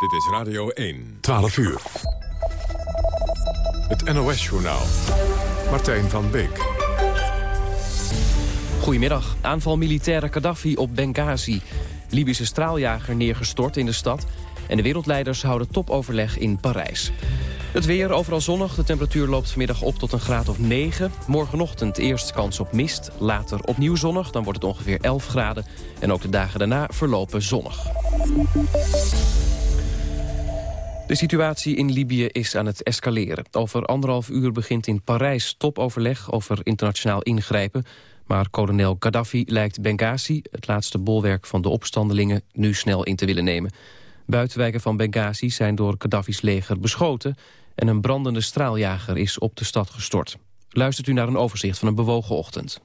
Dit is Radio 1. 12 uur. Het NOS-journaal. Martijn van Beek. Goedemiddag. Aanval militaire Gaddafi op Benghazi. Libische straaljager neergestort in de stad. En de wereldleiders houden topoverleg in Parijs. Het weer overal zonnig. De temperatuur loopt vanmiddag op tot een graad of 9. Morgenochtend eerst kans op mist. Later opnieuw zonnig. Dan wordt het ongeveer 11 graden. En ook de dagen daarna verlopen zonnig. De situatie in Libië is aan het escaleren. Over anderhalf uur begint in Parijs topoverleg over internationaal ingrijpen. Maar kolonel Gaddafi lijkt Benghazi, het laatste bolwerk van de opstandelingen, nu snel in te willen nemen. Buitenwijken van Benghazi zijn door Gaddafi's leger beschoten... en een brandende straaljager is op de stad gestort. Luistert u naar een overzicht van een bewogen ochtend.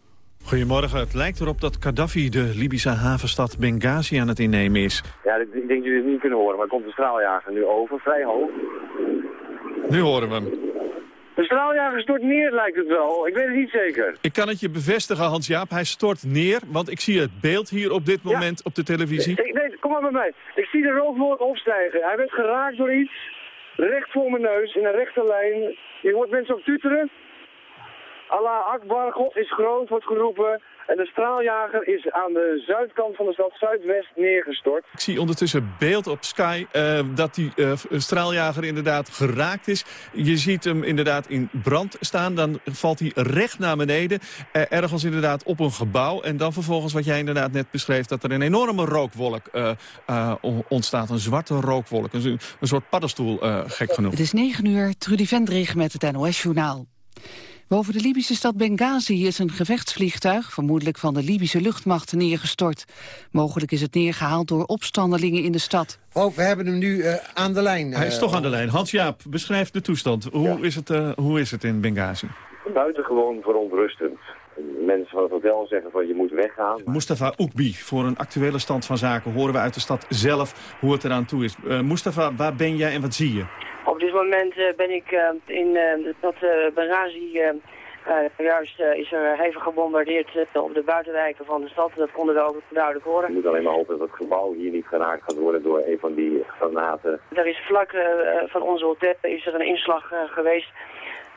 Goedemorgen. Het lijkt erop dat Gaddafi de Libische havenstad Benghazi aan het innemen is. Ja, ik denk dat jullie het niet kunnen horen, maar komt de straaljager nu over, vrij hoog. Nu horen we hem. De straaljager stort neer, lijkt het wel. Ik weet het niet zeker. Ik kan het je bevestigen, Hans-Jaap. Hij stort neer, want ik zie het beeld hier op dit moment op de televisie. Ik, nee, kom maar bij mij. Ik zie de rookwolk opstijgen. Hij werd geraakt door iets, recht voor mijn neus, in een rechte lijn. Je hoort mensen op tuteren. Allah Akbar, God is groot, wordt geroepen. En de straaljager is aan de zuidkant van de stad, zuidwest, neergestort. Ik zie ondertussen beeld op Sky uh, dat die uh, straaljager inderdaad geraakt is. Je ziet hem inderdaad in brand staan. Dan valt hij recht naar beneden. Uh, ergens inderdaad op een gebouw. En dan vervolgens wat jij inderdaad net beschreef... dat er een enorme rookwolk ontstaat. Een zwarte rookwolk. Een, een soort paddenstoel, gek genoeg. Het is 9 uur, Trudy Vendrig met het NOS-journaal. Boven de Libische stad Benghazi is een gevechtsvliegtuig... vermoedelijk van de Libische luchtmacht neergestort. Mogelijk is het neergehaald door opstandelingen in de stad. Oh, we hebben hem nu uh, aan de lijn. Hij is uh, toch aan de lijn. Hans-Jaap, beschrijf de toestand. Hoe, ja. is het, uh, hoe is het in Benghazi? Buitengewoon verontrustend. Mensen van het hotel zeggen van je moet weggaan. Mustafa Oekbi, voor een actuele stand van zaken... horen we uit de stad zelf hoe het eraan toe is. Mustafa, waar ben jij en wat zie je? Op dit moment uh, ben ik uh, in uh, dat Benghazi, juist is er hevig gebombardeerd op de buitenwijken van de stad. Dat konden we ook duidelijk horen. Je moet alleen maar hopen dat het gebouw hier niet geraakt gaat worden door een van die granaten. Er is vlak van onze hotel is er een inslag geweest.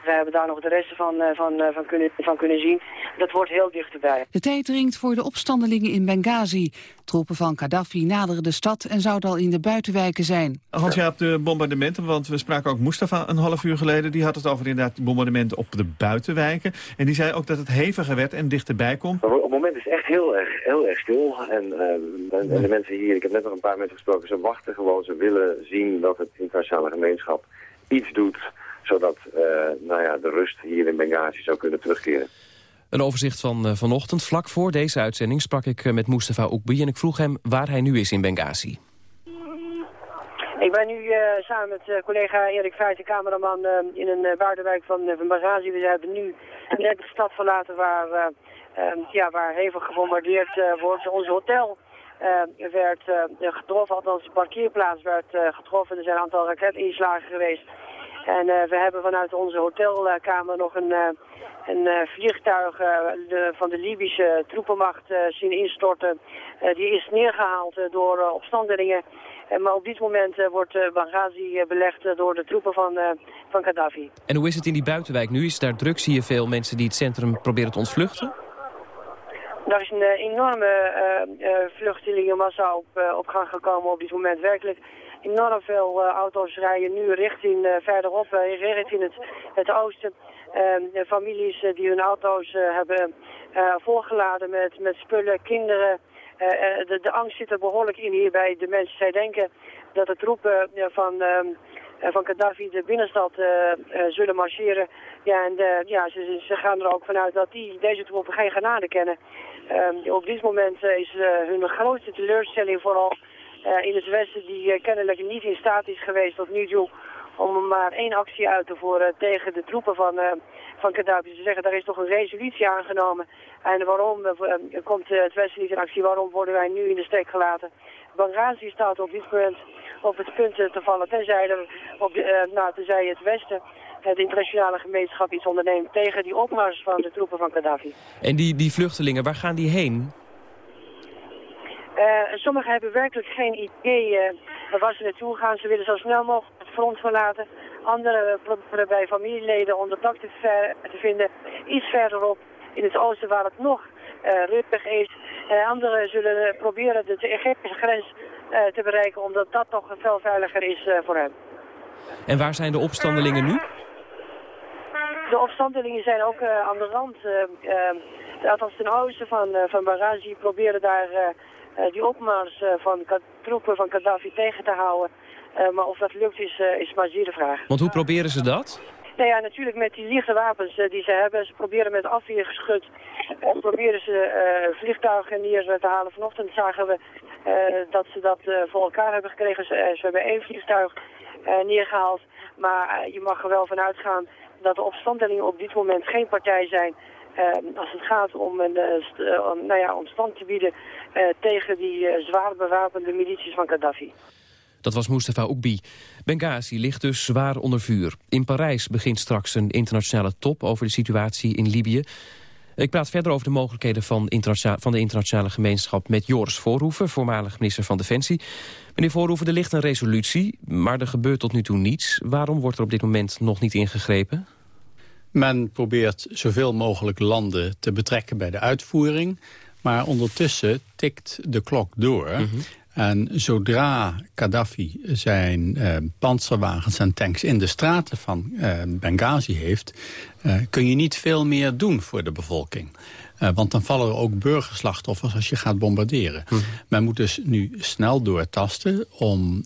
We hebben daar nog de resten van, van, van, kunnen, van kunnen zien. Dat wordt heel dichterbij. De tijd dringt voor de opstandelingen in Benghazi. Troepen van Gaddafi naderen de stad en zouden al in de buitenwijken zijn. Hans, ja, op de bombardementen, want we spraken ook Mustafa een half uur geleden. Die had het over inderdaad de bombardementen op de buitenwijken. En die zei ook dat het heviger werd en dichterbij komt. Op het moment is het echt heel erg, heel erg stil. En, uh, en de mensen hier, ik heb net nog een paar mensen gesproken, ze wachten gewoon. Ze willen zien dat het internationale gemeenschap iets doet zodat uh, nou ja, de rust hier in Benghazi zou kunnen terugkeren. Een overzicht van uh, vanochtend. Vlak voor deze uitzending sprak ik uh, met Mustafa Oekbi... en ik vroeg hem waar hij nu is in Benghazi. Ik ben nu samen met collega Erik Feiten, cameraman, in een buitenwijk van, van Benghazi. We hebben nu net de stad verlaten waar, ja, waar hevig gebombardeerd wordt. Ons hotel werd getroffen, althans de parkeerplaats werd getroffen. Er zijn een aantal raketinslagen geweest. En uh, we hebben vanuit onze hotelkamer nog een, uh, een uh, vliegtuig de, van de Libische troepenmacht zien instorten. die is neergehaald door opstandelingen. maar op dit moment wordt Benghazi belegd door de troepen van, van Gaddafi. En hoe is het in die buitenwijk nu? Is daar druk? Zie je veel mensen die het centrum proberen te ontvluchten? Er is een enorme vluchtelingenmassa op, op gang gekomen op dit moment. Werkelijk enorm veel uh, auto's rijden nu richting uh, verderop, uh, richting het, het oosten. de families die hun auto's hebben volgeladen met, met spullen, kinderen. De, de, angst zit er behoorlijk in hier bij de mensen. Zij denken dat de troepen van, van Gaddafi de binnenstad zullen marcheren. Ja, en de, ja, ze, ze, gaan er ook vanuit dat die, deze troepen geen genade kennen. Ehm, op dit moment is hun grootste teleurstelling vooral uh, in het Westen die uh, kennelijk niet in staat is geweest tot nu toe om maar één actie uit te voeren tegen de troepen van, uh, van Gaddafi. Ze zeggen, daar is toch een resolutie aangenomen. En waarom komt het Westen niet in actie? Waarom worden wij nu in de steek gelaten? Benghazi staat op dit moment op het punt te vallen, tenzij, er op de, nou, tenzij het Westen het internationale gemeenschap iets onderneemt tegen die opmars van de troepen van Gaddafi. En die, die vluchtelingen, waar gaan die heen? Uh, sommigen hebben werkelijk geen idee uh, waar ze naartoe gaan. Ze willen zo snel mogelijk het front verlaten. Anderen proberen bij familieleden onderdak te, te vinden. Iets verderop in het oosten waar het nog uh, rustig is. Anderen zullen proberen de Egyptische grens te bereiken, omdat dat toch veel veiliger is voor hen. En waar zijn de opstandelingen nu? De opstandelingen zijn ook aan de rand. althans ten oosten van, van Benghazi proberen daar die opmars van troepen van Gaddafi tegen te houden. maar of dat lukt is, is maar zeer de vraag. Want hoe proberen ze dat? Nou ja, natuurlijk met die lichte wapens die ze hebben. Ze proberen met afweergeschut en proberen ze uh, vliegtuigen neer te halen. Vanochtend zagen we uh, dat ze dat uh, voor elkaar hebben gekregen. Ze, ze hebben één vliegtuig neergehaald. Maar je mag er wel van uitgaan dat de opstandelingen op dit moment geen partij zijn... als het gaat om, een, om, nou ja, om stand te bieden tegen die zwaar bewapende milities van Gaddafi. Dat was Mustafa Oekbi. Benghazi ligt dus zwaar onder vuur. In Parijs begint straks een internationale top over de situatie in Libië. Ik praat verder over de mogelijkheden van, van de internationale gemeenschap... met Joris Voorhoeven, voormalig minister van Defensie. Meneer Voorhoeven, er ligt een resolutie, maar er gebeurt tot nu toe niets. Waarom wordt er op dit moment nog niet ingegrepen? Men probeert zoveel mogelijk landen te betrekken bij de uitvoering... maar ondertussen tikt de klok door... Mhm. En zodra Gaddafi zijn uh, panzerwagens en tanks in de straten van uh, Benghazi heeft... Uh, kun je niet veel meer doen voor de bevolking. Want dan vallen er ook burgerslachtoffers als je gaat bombarderen. Hm. Men moet dus nu snel doortasten om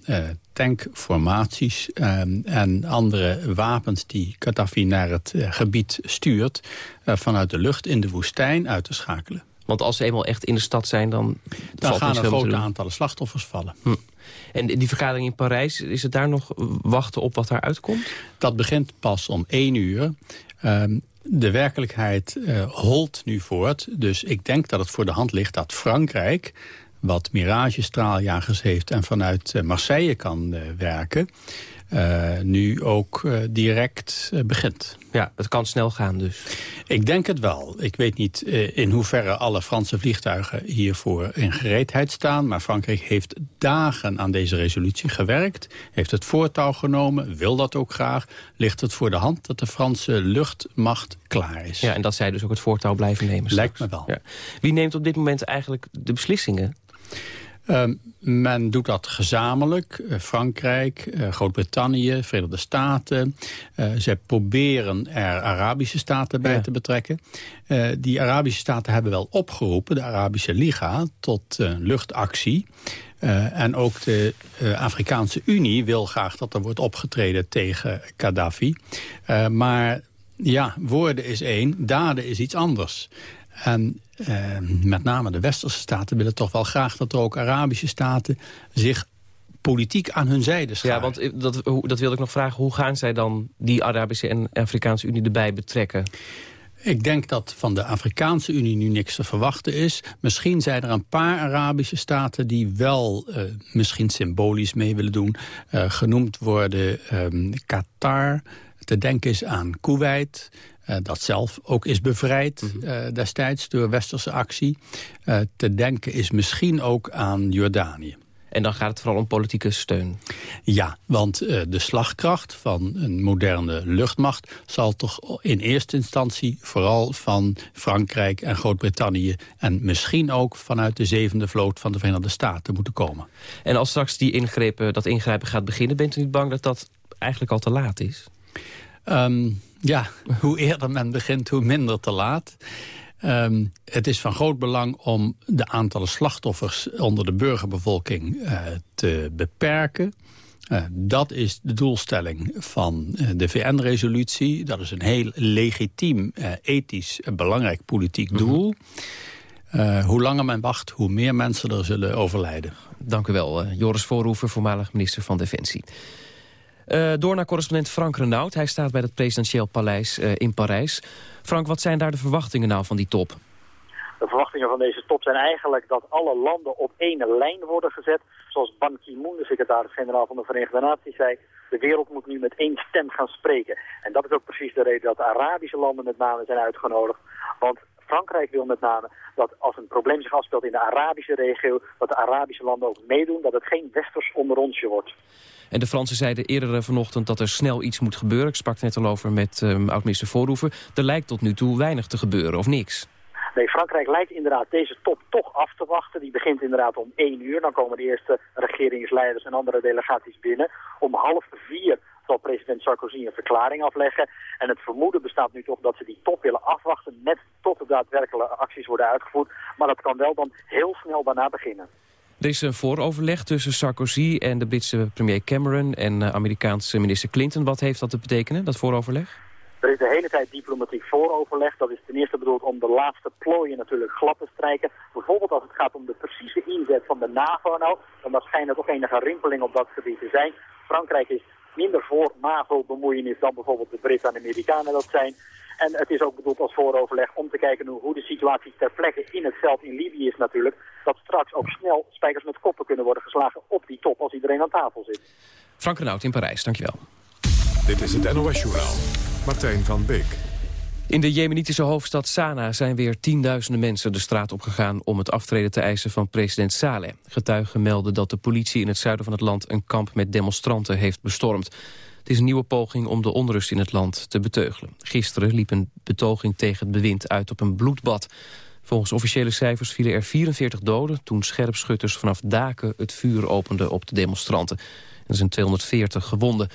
tankformaties en andere wapens die Gaddafi naar het gebied stuurt... vanuit de lucht in de woestijn uit te schakelen. Want als ze eenmaal echt in de stad zijn, dan... Dan gaan er grote aantallen slachtoffers vallen. Hm. En die vergadering in Parijs, is het daar nog wachten op wat daar uitkomt? Dat begint pas om één uur. Um, de werkelijkheid uh, holt nu voort. Dus ik denk dat het voor de hand ligt dat Frankrijk wat Mirage-straaljagers heeft en vanuit uh, Marseille kan uh, werken... Uh, nu ook uh, direct uh, begint. Ja, het kan snel gaan dus. Ik denk het wel. Ik weet niet in hoeverre alle Franse vliegtuigen hiervoor in gereedheid staan. Maar Frankrijk heeft dagen aan deze resolutie gewerkt. Heeft het voortouw genomen, wil dat ook graag. Ligt het voor de hand dat de Franse luchtmacht klaar is. Ja, en dat zij dus ook het voortouw blijven nemen Lijkt me wel. Ja. Wie neemt op dit moment eigenlijk de beslissingen? Uh, men doet dat gezamenlijk. Uh, Frankrijk, uh, Groot-Brittannië, Verenigde Staten. Uh, zij proberen er Arabische staten bij ja. te betrekken. die Arabische staten hebben wel opgeroepen, de Arabische Liga, tot luchtactie. en ook de Afrikaanse Unie wil graag dat er wordt opgetreden tegen Gaddafi. maar ja, woorden is één, daden is iets anders. En uh, met name de westerse staten willen toch wel graag dat er ook Arabische staten zich politiek aan hun zijde scharen. Ja, want dat, dat wilde ik nog vragen. Hoe gaan zij dan die Arabische en Afrikaanse Unie erbij betrekken? Ik denk dat van de Afrikaanse Unie nu niks te verwachten is. Misschien zijn er een paar Arabische staten die wel uh, misschien symbolisch mee willen doen. Uh, genoemd worden um, Qatar, te denken is aan Kuwait... Uh, dat zelf ook is bevrijd mm -hmm. uh, destijds door westerse actie. Uh, te denken is misschien ook aan Jordanië. En dan gaat het vooral om politieke steun. Ja, want de slagkracht van een moderne luchtmacht... zal toch in eerste instantie vooral van Frankrijk en Groot-Brittannië... en misschien ook vanuit de zevende vloot van de Verenigde Staten moeten komen. En als straks die ingrepen, dat ingrijpen gaat beginnen... bent u niet bang dat dat eigenlijk al te laat is? Um, ja, hoe eerder men begint, hoe minder te laat. Um, het is van groot belang om de aantallen slachtoffers onder de burgerbevolking uh, te beperken. Uh, dat is de doelstelling van uh, de VN-resolutie. Dat is een heel legitiem, ethisch, belangrijk politiek mhm. doel. hoe langer men wacht, hoe meer mensen er zullen overlijden. Dank u wel, Joris Voorhoeven, voormalig minister van Defensie. Uh, door naar correspondent Frank Renaud. Hij staat bij het presidentieel paleis uh, in Parijs. Frank, wat zijn daar de verwachtingen nou van die top? De verwachtingen van deze top zijn eigenlijk dat alle landen op één lijn worden gezet. Zoals Ban Ki-moon, de secretaris-generaal van de Verenigde Naties, zei... de wereld moet nu met één stem gaan spreken. En dat is ook precies de reden dat de Arabische landen met name zijn uitgenodigd. Want Frankrijk wil met name dat als een probleem zich afspeelt in de Arabische regio, dat de Arabische landen ook meedoen, dat het geen westers onderonsje wordt. En de Fransen zeiden eerder vanochtend dat er snel iets moet gebeuren. Ik sprak net al over met um, oud-minister Voorhoeven. Er lijkt tot nu toe weinig te gebeuren, of niks? Nee, Frankrijk lijkt inderdaad deze top toch af te wachten. Die begint inderdaad om één uur. Dan komen de eerste regeringsleiders en andere delegaties binnen. Om half vier zal president Sarkozy een verklaring afleggen. En het vermoeden bestaat nu toch dat ze die top willen afwachten... net tot de daadwerkelijke acties worden uitgevoerd. Maar dat kan wel dan heel snel daarna beginnen. Er is een vooroverleg tussen Sarkozy en de Britse premier Cameron... en eh, Amerikaanse minister Clinton. Wat heeft dat te betekenen, dat vooroverleg? Er is de hele tijd diplomatiek vooroverleg. Dat is ten eerste bedoeld om de laatste plooien natuurlijk glad te strijken. Bijvoorbeeld als het gaat om de precieze inzet van de NAVO nou. Dan schijnt toch enige rimpeling op dat gebied te zijn. Frankrijk is minder voor NAVO-bemoeienis dan bijvoorbeeld de Britten en de Amerikanen dat zijn. En het is ook bedoeld als vooroverleg om te kijken hoe de situatie ter plekke in het veld in Libië is natuurlijk. Dat straks ook snel spijkers met koppen kunnen worden geslagen op die top als iedereen aan tafel zit. Frank Renaud in Parijs, dankjewel. Dit is het NOS Journaal. Martijn van Beek. In de jemenitische hoofdstad Sanaa zijn weer tienduizenden mensen de straat opgegaan om het aftreden te eisen van president Saleh. Getuigen melden dat de politie in het zuiden van het land een kamp met demonstranten heeft bestormd. Het is een nieuwe poging om de onrust in het land te beteugelen. Gisteren liep een betoging tegen het bewind uit op een bloedbad. Volgens officiële cijfers vielen er 44 doden toen scherpschutters vanaf daken het vuur openden op de demonstranten. Er zijn 240 gewonden.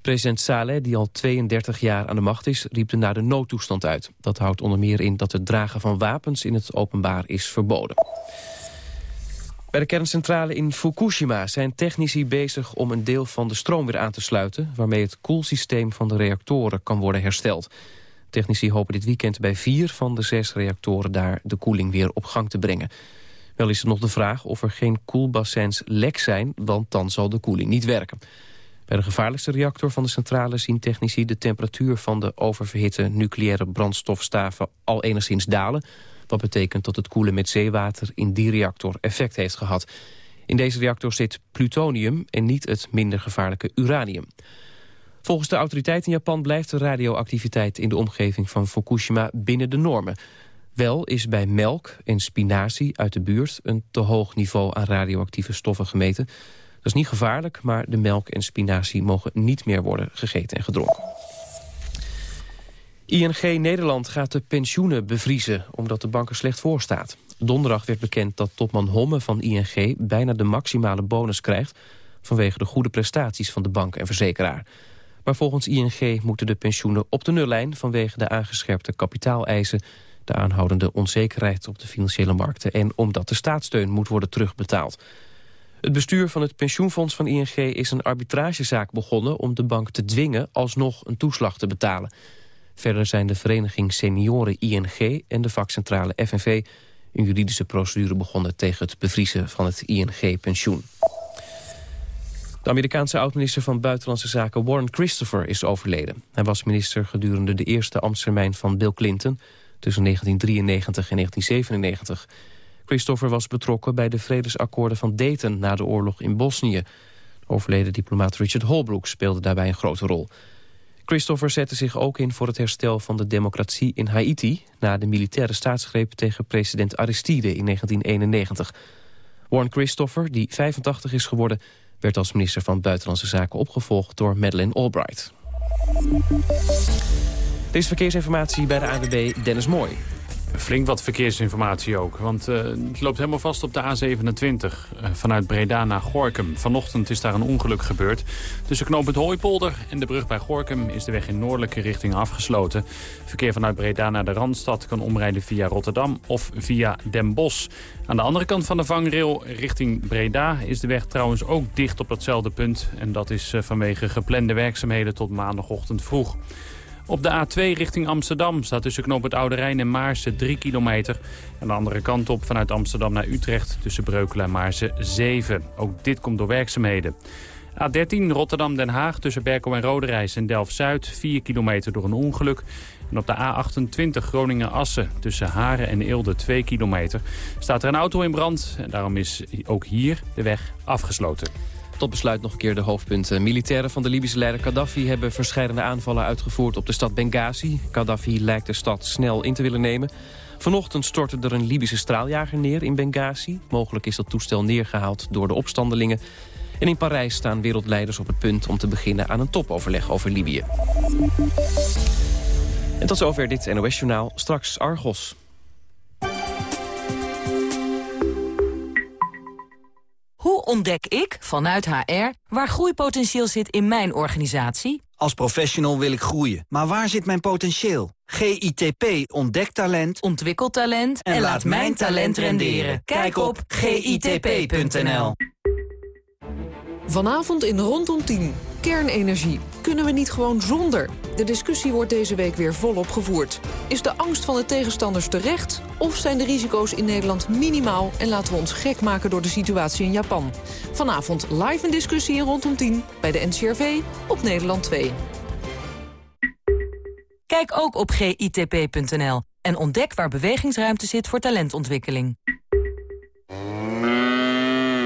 President Saleh, die al 32 jaar aan de macht is, riep naar de noodtoestand uit. Dat houdt onder meer in dat het dragen van wapens in het openbaar is verboden. Bij de kerncentrale in Fukushima zijn technici bezig om een deel van de stroom weer aan te sluiten... waarmee het koelsysteem van de reactoren kan worden hersteld. Technici hopen dit weekend bij vier van de zes reactoren daar de koeling weer op gang te brengen. Wel is er nog de vraag of er geen koelbassins lek zijn, want dan zal de koeling niet werken. Bij de gevaarlijkste reactor van de centrale zien technici de temperatuur van de oververhitte nucleaire brandstofstaven al enigszins dalen. Wat betekent dat het koelen met zeewater in die reactor effect heeft gehad. In deze reactor zit plutonium en niet het minder gevaarlijke uranium. Volgens de autoriteit in Japan blijft de radioactiviteit in de omgeving van Fukushima binnen de normen. Wel is bij melk en spinazie uit de buurt een te hoog niveau aan radioactieve stoffen gemeten. Dat is niet gevaarlijk, maar de melk en spinazie mogen niet meer worden gegeten en gedronken. ING Nederland gaat de pensioenen bevriezen, omdat de bank er slecht voor staat. Donderdag werd bekend dat topman Homme van ING bijna de maximale bonus krijgt... vanwege de goede prestaties van de bank en verzekeraar. Maar volgens ING moeten de pensioenen op de nullijn... vanwege de aangescherpte kapitaaleisen, de aanhoudende onzekerheid op de financiële markten... en omdat de staatssteun moet worden terugbetaald. Het bestuur van het pensioenfonds van ING is een arbitragezaak begonnen... om de bank te dwingen alsnog een toeslag te betalen. Verder zijn de vereniging Senioren ING en de vakcentrale FNV... een juridische procedure begonnen tegen het bevriezen van het ING-pensioen. De Amerikaanse oud-minister van Buitenlandse Zaken Warren Christopher is overleden. Hij was minister gedurende de eerste ambtstermijn van Bill Clinton... tussen 1993 en 1997... Christopher was betrokken bij de vredesakkoorden van Dayton na de oorlog in Bosnië. De overleden diplomaat Richard Holbrooke speelde daarbij een grote rol. Christopher zette zich ook in voor het herstel van de democratie in Haiti... na de militaire staatsgreep tegen president Aristide in 1991. Warren Christopher, die 85 is geworden... werd als minister van Buitenlandse Zaken opgevolgd door Madeleine Albright. Deze verkeersinformatie bij de ANWB Dennis Mooi. Flink wat verkeersinformatie ook, want uh, het loopt helemaal vast op de A27 uh, vanuit Breda naar Gorkum. Vanochtend is daar een ongeluk gebeurd. Tussen knooppunt Hooipolder en de brug bij Gorkum is de weg in noordelijke richting afgesloten. Verkeer vanuit Breda naar de Randstad kan omrijden via Rotterdam of via Den Bosch. Aan de andere kant van de vangrail richting Breda is de weg trouwens ook dicht op datzelfde punt. En dat is uh, vanwege geplande werkzaamheden tot maandagochtend vroeg. Op de A2 richting Amsterdam staat tussen knoop het Oude Rijn en Maarsen 3 kilometer. Aan de andere kant op vanuit Amsterdam naar Utrecht tussen Breukelen en Maarsen 7. Ook dit komt door werkzaamheden. A13 Rotterdam-Den Haag tussen Berkel en Roderijs en Delft-Zuid 4 kilometer door een ongeluk. En op de A28 Groningen-Assen tussen Haren en Eelde 2 kilometer staat er een auto in brand. En daarom is ook hier de weg afgesloten. Tot besluit nog een keer de hoofdpunten. Militairen van de Libische leider Gaddafi hebben verschillende aanvallen uitgevoerd op de stad Benghazi. Gaddafi lijkt de stad snel in te willen nemen. Vanochtend stortte er een Libische straaljager neer in Benghazi. Mogelijk is dat toestel neergehaald door de opstandelingen. En in Parijs staan wereldleiders op het punt om te beginnen aan een topoverleg over Libië. En tot zover dit NOS-journaal. Straks Argos. Ontdek ik, vanuit HR, waar groeipotentieel zit in mijn organisatie? Als professional wil ik groeien, maar waar zit mijn potentieel? GITP ontdekt talent, ontwikkelt talent en, laat mijn talent renderen. Kijk op gitp.nl. Vanavond in Rondom 10. Kernenergie. Kunnen we niet gewoon zonder? De discussie wordt deze week weer volop gevoerd. Is de angst van de tegenstanders terecht? Of zijn de risico's in Nederland minimaal... en laten we ons gek maken door de situatie in Japan? Vanavond live een discussie in Rondom 10 bij de NCRV op Nederland 2. Kijk ook op gitp.nl en ontdek waar bewegingsruimte zit voor talentontwikkeling.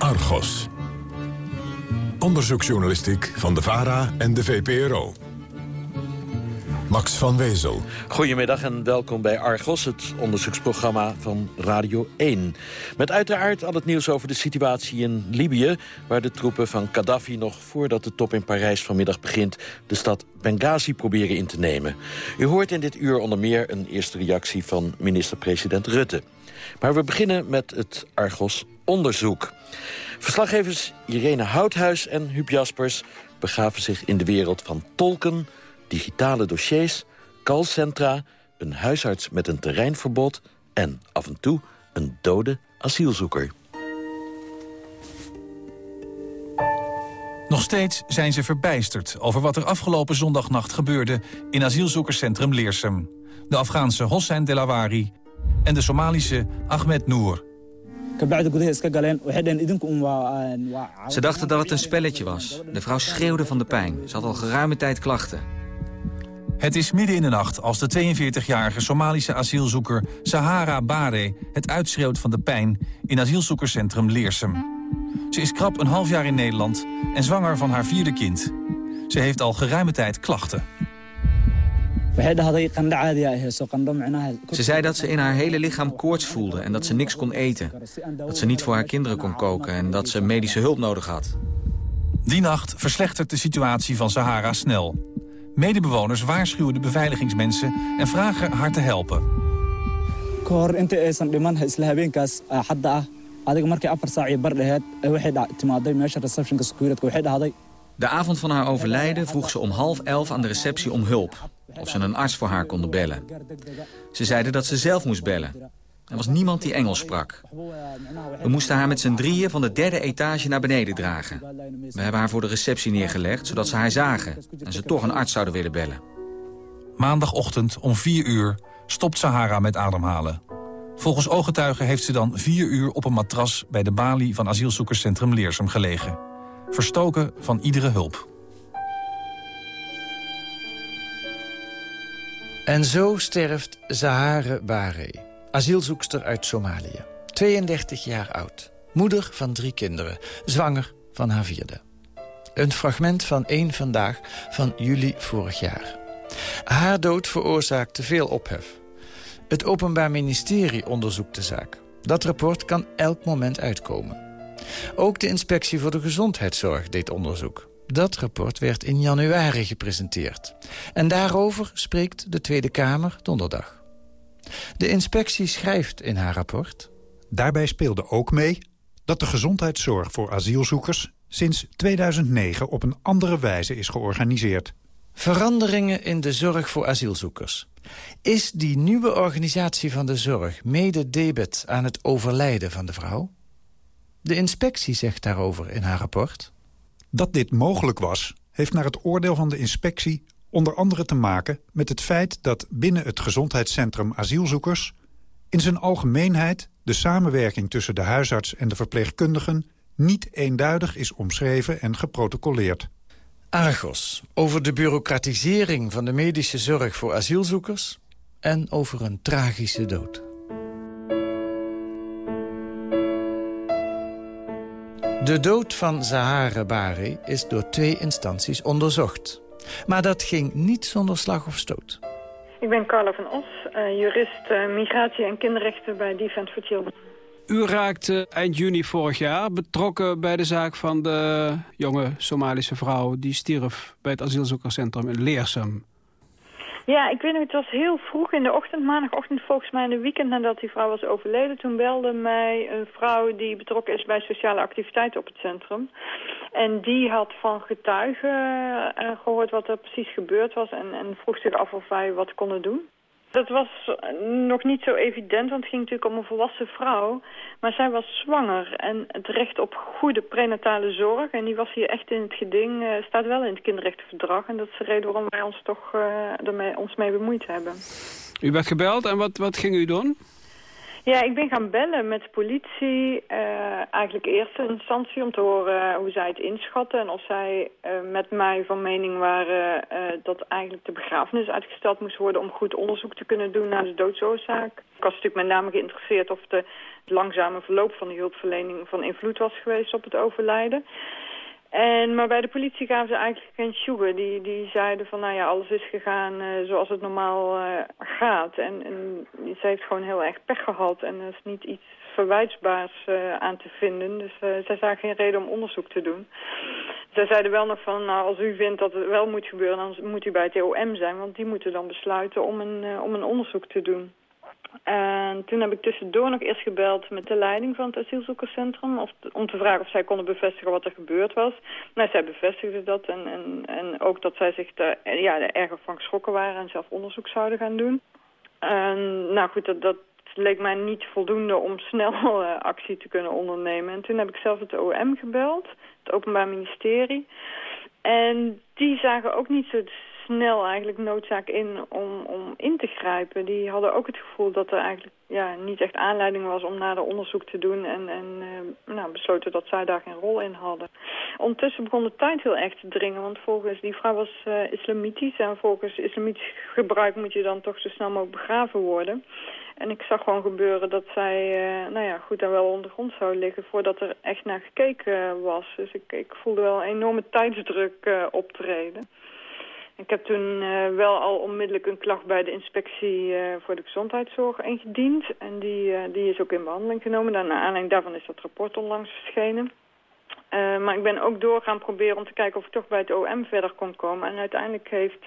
Argos. Onderzoeksjournalistiek van de VARA en de VPRO. Max van Wezel. Goedemiddag en welkom bij Argos, het onderzoeksprogramma van Radio 1. Met uiteraard al het nieuws over de situatie in Libië... waar de troepen van Gaddafi nog voordat de top in Parijs vanmiddag begint... de stad Benghazi proberen in te nemen. U hoort in dit uur onder meer een eerste reactie van minister-president Rutte. Maar we beginnen met het Argos-onderzoek. Verslaggevers Irene Houthuis en Huub Jaspers begaven zich in de wereld van tolken, digitale dossiers, callcentra, een huisarts met een terreinverbod en af en toe een dode asielzoeker. Nog steeds zijn ze verbijsterd over wat er afgelopen zondagnacht gebeurde in asielzoekerscentrum Leersum. De Afghaanse Hossein Delawari en de Somalische Ahmed Noor. Ze dachten dat het een spelletje was. De vrouw schreeuwde van de pijn. Ze had al geruime tijd klachten. Het is midden in de nacht als de 42-jarige Somalische asielzoeker Sahara Bare het uitschreeuwt van de pijn in asielzoekerscentrum Leersum. Ze is krap een half jaar in Nederland en zwanger van haar vierde kind. Ze heeft al geruime tijd klachten. Ze zei dat ze in haar hele lichaam koorts voelde en dat ze niks kon eten. Dat ze niet voor haar kinderen kon koken en dat ze medische hulp nodig had. Die nacht verslechtert de situatie van Sahara snel. Medebewoners waarschuwen de beveiligingsmensen en vragen haar te helpen. De avond van haar overlijden vroeg ze om half elf aan de receptie om hulp. Of ze een arts voor haar konden bellen. Ze zeiden dat ze zelf moest bellen. Er was niemand die Engels sprak. We moesten haar met z'n drieën van de derde etage naar beneden dragen. We hebben haar voor de receptie neergelegd, zodat ze haar zagen... en ze toch een arts zouden willen bellen. Maandagochtend om vier uur stopt Sahara met ademhalen. Volgens ooggetuigen heeft ze dan vier uur op een matras... bij de balie van asielzoekerscentrum Leersum gelegen. Verstoken van iedere hulp. En zo sterft Zahare Bare, asielzoekster uit Somalië. 32 jaar oud, moeder van drie kinderen, zwanger van haar vierde. Een fragment van één vandaag van juli vorig jaar. Haar dood veroorzaakte veel ophef. Het Openbaar Ministerie onderzoekt de zaak. Dat rapport kan elk moment uitkomen. Ook de Inspectie voor de Gezondheidszorg deed onderzoek. Dat rapport werd in januari gepresenteerd. En daarover spreekt de Tweede Kamer donderdag. De inspectie schrijft in haar rapport... Daarbij speelde ook mee dat de gezondheidszorg voor asielzoekers... sinds 2009 op een andere wijze is georganiseerd. Veranderingen in de zorg voor asielzoekers. Is die nieuwe organisatie van de zorg mede debet aan het overlijden van de vrouw? De inspectie zegt daarover in haar rapport... Dat dit mogelijk was, heeft naar het oordeel van de inspectie onder andere te maken met het feit dat binnen het gezondheidscentrum asielzoekers in zijn algemeenheid de samenwerking tussen de huisarts en de verpleegkundigen niet eenduidig is omschreven en geprotocoleerd. Argos, over de bureaucratisering van de medische zorg voor asielzoekers... en over een tragische dood. De dood van Zahara Bari is door twee instanties onderzocht. Maar dat ging niet zonder slag of stoot. Ik ben Carla van Os, uh, jurist uh, migratie en kinderrechten bij Defense for Children. U raakte eind juni vorig jaar betrokken bij de zaak van de jonge Somalische vrouw... die stierf bij het asielzoekerscentrum in Leersum. Ja, ik weet nog, het was heel vroeg in de ochtend, maandagochtend volgens mij in de weekend nadat die vrouw was overleden. Toen belde mij een vrouw die betrokken is bij sociale activiteiten op het centrum. En die had van getuigen uh, gehoord wat er precies gebeurd was en, en vroeg zich af of wij wat konden doen. Dat was nog niet zo evident, want het ging natuurlijk om een volwassen vrouw. Maar zij was zwanger en het recht op goede prenatale zorg... en die was hier echt in het geding, uh, staat wel in het kinderrechtenverdrag. En dat is de reden waarom wij ons toch ons mee bemoeid hebben. U werd gebeld en wat, wat ging u doen? Ja, ik ben gaan bellen met de politie. Uh, eigenlijk eerste instantie om te horen hoe zij het inschatten. En of zij uh, met mij van mening waren uh, dat eigenlijk de begrafenis uitgesteld moest worden... om goed onderzoek te kunnen doen naar de doodsoorzaak. Ik was natuurlijk met name geïnteresseerd of de, het langzame verloop van de hulpverlening van invloed was geweest op het overlijden. En, maar bij de politie gaven ze eigenlijk geen sugar. Die, die zeiden van, nou ja, alles is gegaan uh, zoals het normaal uh, gaat. En, en ze heeft gewoon heel erg pech gehad. En er is niet iets verwijtsbaars uh, aan te vinden. Dus zij zagen geen reden om onderzoek te doen. Zij zeiden wel nog van, nou, als u vindt dat het wel moet gebeuren... dan moet u bij het OM zijn, want die moeten dan besluiten om een, om een onderzoek te doen. En toen heb ik tussendoor nog eerst gebeld met de leiding van het asielzoekerscentrum... Of, om te vragen of zij konden bevestigen wat er gebeurd was. Nou, zij bevestigde dat en, en, en ook dat zij zich er, ja, er erg van geschrokken waren... en zelf onderzoek zouden gaan doen. En, nou goed, dat, dat leek mij niet voldoende om snel uh, actie te kunnen ondernemen. En toen heb ik zelf het OM gebeld, het Openbaar Ministerie... En die zagen ook niet zo snel eigenlijk noodzaak in om, om in te grijpen. Die hadden ook het gevoel dat er eigenlijk ja, niet echt aanleiding was om nader onderzoek te doen. En, en uh, nou, besloten dat zij daar geen rol in hadden. Ondertussen begon de tijd heel erg te dringen. Want volgens die vrouw was uh, islamitisch. En volgens islamitisch gebruik moet je dan toch zo snel mogelijk begraven worden. En ik zag gewoon gebeuren dat zij, uh, nou ja, goed en wel ondergrond zou liggen voordat er echt naar gekeken was. Dus ik, ik voelde wel een enorme tijdsdruk optreden. Ik heb toen uh, wel al onmiddellijk een klacht bij de inspectie uh, voor de gezondheidszorg ingediend. En die, uh, die is ook in behandeling genomen. Naar aanleiding daarvan is dat rapport onlangs verschenen. maar ik ben ook door gaan proberen om te kijken of ik toch bij het OM verder kon komen. En uiteindelijk heeft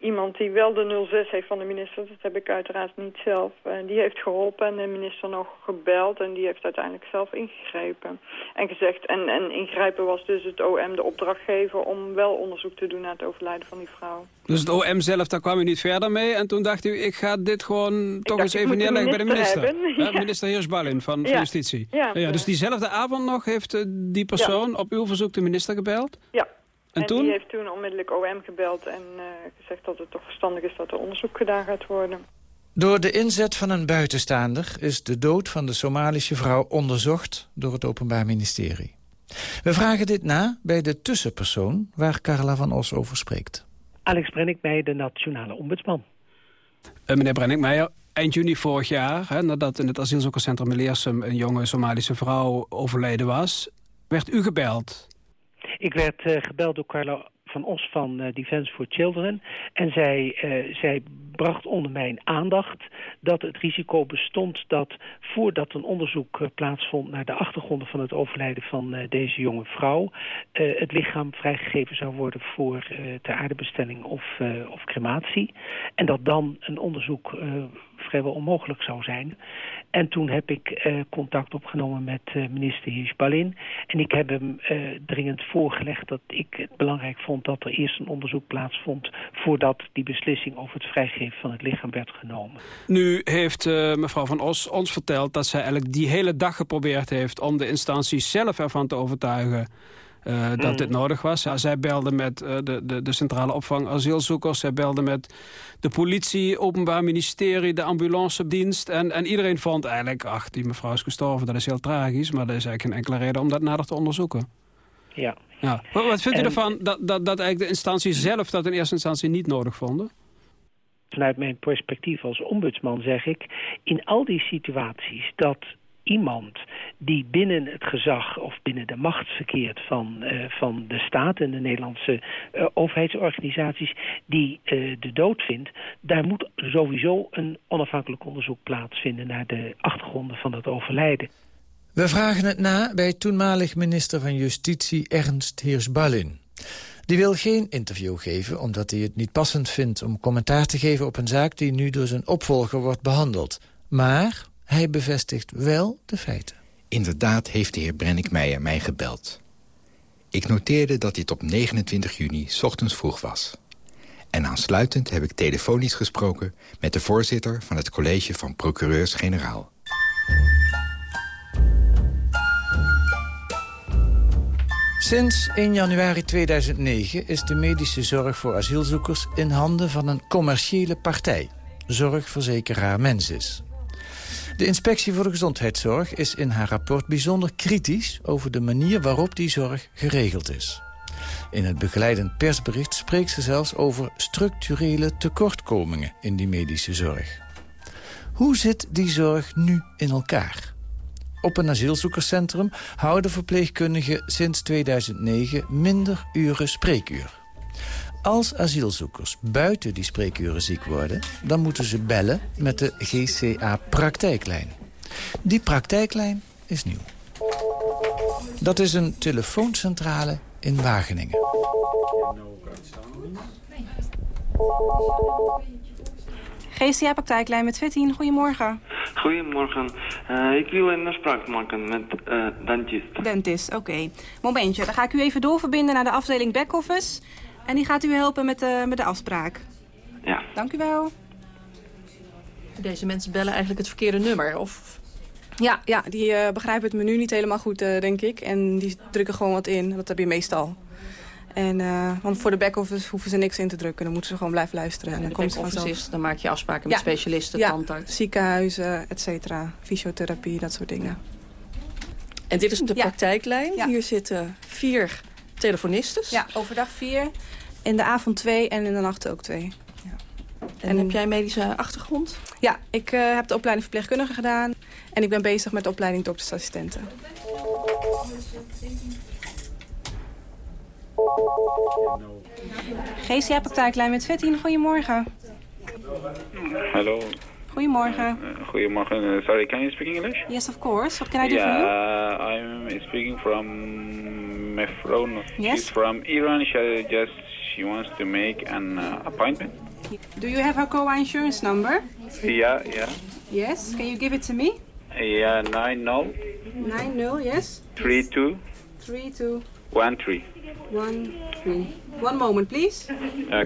iemand die wel de 06 heeft van de minister, dat heb ik uiteraard niet zelf, uh, die heeft geholpen en de minister nog gebeld en die heeft uiteindelijk zelf ingegrepen. En gezegd, en, en ingrijpen was dus het OM de opdrachtgever om wel onderzoek te doen naar het overlijden van die vrouw. Dus het OM zelf, daar kwam u niet verder mee en toen dacht u, ik ga dit gewoon toch eens even neerleggen bij de minister. Hebben, ja. Minister Hirschballin van, ja. van Justitie. Ja, dus diezelfde avond nog heeft uh, die persoon op uw verzoek de minister gebeld? Ja. En, en toen? die heeft toen onmiddellijk OM gebeld en uh, gezegd dat het toch verstandig is dat er onderzoek gedaan gaat worden. Door de inzet van een buitenstaander is de dood van de Somalische vrouw onderzocht door het Openbaar Ministerie. We vragen dit na bij de tussenpersoon waar Carla van Os over spreekt. Alex Brenninkmeijer, de nationale ombudsman. Uh, meneer Brenninkmeijer, eind juni vorig jaar, hè, nadat in het asielzoekerscentrum in Leersum een jonge Somalische vrouw overleden was, werd u gebeld ik werd uh, gebeld door Carla van Os van uh, Defense for Children. En zij, uh, zij bracht onder mijn aandacht dat het risico bestond dat voordat een onderzoek plaatsvond naar de achtergronden van het overlijden van deze jonge vrouw, het lichaam vrijgegeven zou worden voor ter aardebestelling of, of crematie. En dat dan een onderzoek vrijwel onmogelijk zou zijn. En toen heb ik uh, contact opgenomen met uh, minister Hirschbalin. En ik heb hem uh, dringend voorgelegd dat ik het belangrijk vond dat er eerst een onderzoek plaatsvond voordat die beslissing over het vrijgeven van het lichaam werd genomen. Nu heeft mevrouw Van Os ons verteld dat zij eigenlijk die hele dag geprobeerd heeft... om de instanties zelf ervan te overtuigen uh, dat dit nodig was. Ja, zij belde met uh, de, de, de centrale opvang asielzoekers. Zij belde met de politie, openbaar ministerie, de ambulancedienst. En, en iedereen vond eigenlijk, ach, die mevrouw is gestorven. Dat is heel tragisch, maar er is eigenlijk geen enkele reden om dat nader te onderzoeken. Ja. ja. Wat, wat vindt u ervan dat, dat, dat eigenlijk de instanties zelf dat in eerste instantie niet nodig vonden? Vanuit mijn perspectief als ombudsman zeg ik... in al die situaties dat iemand die binnen het gezag of binnen de macht verkeert van, eh, van de staat en de Nederlandse eh, overheidsorganisaties die eh, de dood vindt, daar moet sowieso een onafhankelijk onderzoek plaatsvinden naar de achtergronden van het overlijden. We vragen het na bij toenmalig minister van Justitie Ernst Heersballin. Die wil geen interview geven omdat hij het niet passend vindt om commentaar te geven op een zaak die nu door zijn opvolger wordt behandeld. Maar hij bevestigt wel de feiten. Inderdaad heeft de heer Brennick-Meijer mij gebeld. Ik noteerde dat dit op 29 juni 's ochtends vroeg was. En aansluitend heb ik telefonisch gesproken met de voorzitter van het college van procureurs-generaal. Sinds 1 januari 2009 is de medische zorg voor asielzoekers in handen van een commerciële partij. Zorgverzekeraar Mensis. De Inspectie voor de Gezondheidszorg is in haar rapport bijzonder kritisch... over de manier waarop die zorg geregeld is. In het begeleidend persbericht spreekt ze zelfs over structurele tekortkomingen in die medische zorg. Hoe zit die zorg nu in elkaar? Op een asielzoekerscentrum houden verpleegkundigen sinds 2009 minder uren spreekuur. Als asielzoekers buiten die spreekuren ziek worden... dan moeten ze bellen met de GCA-praktijklijn. Die praktijklijn is nieuw. Dat is een telefooncentrale in Wageningen. GCA praktijklijn met 14. Goedemorgen. Goedemorgen. Eh, ik wil een afspraak maken met eh dentist. Dentist, oké. Momentje, dan ga ik u even doorverbinden naar de afdeling back-office. En die gaat u helpen met de, met de afspraak. Ja. Dank u wel. Deze mensen bellen eigenlijk het verkeerde nummer. Of... Ja, ja die eh, begrijpen het menu niet helemaal goed, eh, denk ik. En die drukken gewoon wat in. Dat heb je meestal. En, eh, want voor de back-office hoeven ze niks in te drukken. Dan moeten ze gewoon blijven luisteren. En En dan de komt het back-office vanzelf. is, dan maak je afspraken met Ja. specialisten, ja, tandarts. ziekenhuizen, et cetera. Fysiotherapie, dat soort dingen. En dit is de Ja. praktijklijn. Ja. Hier zitten vier telefonistes. Ja, overdag vier. In de avond twee en in de nacht ook twee. En, heb jij medische achtergrond? Ja, ik eh, heb de opleiding verpleegkundige gedaan. En ik ben bezig met de opleiding doktersassistenten. GCA praktijklijn met 14. Goedemorgen. Hello. Goedemorgen. Uh, Goedemorgen. Uh, sorry, can you speak English? Yes, of course. What can I do for you? yeah, I'm speaking from Mefron. Yes? She's from Iran. She just she wants to make an uh, appointment. Do you have her COA insurance number? Yeah, yeah. Yes. Can you give it to me? Yeah, nine no 90, yes. three two 3213. one three. One moment, please. Uh,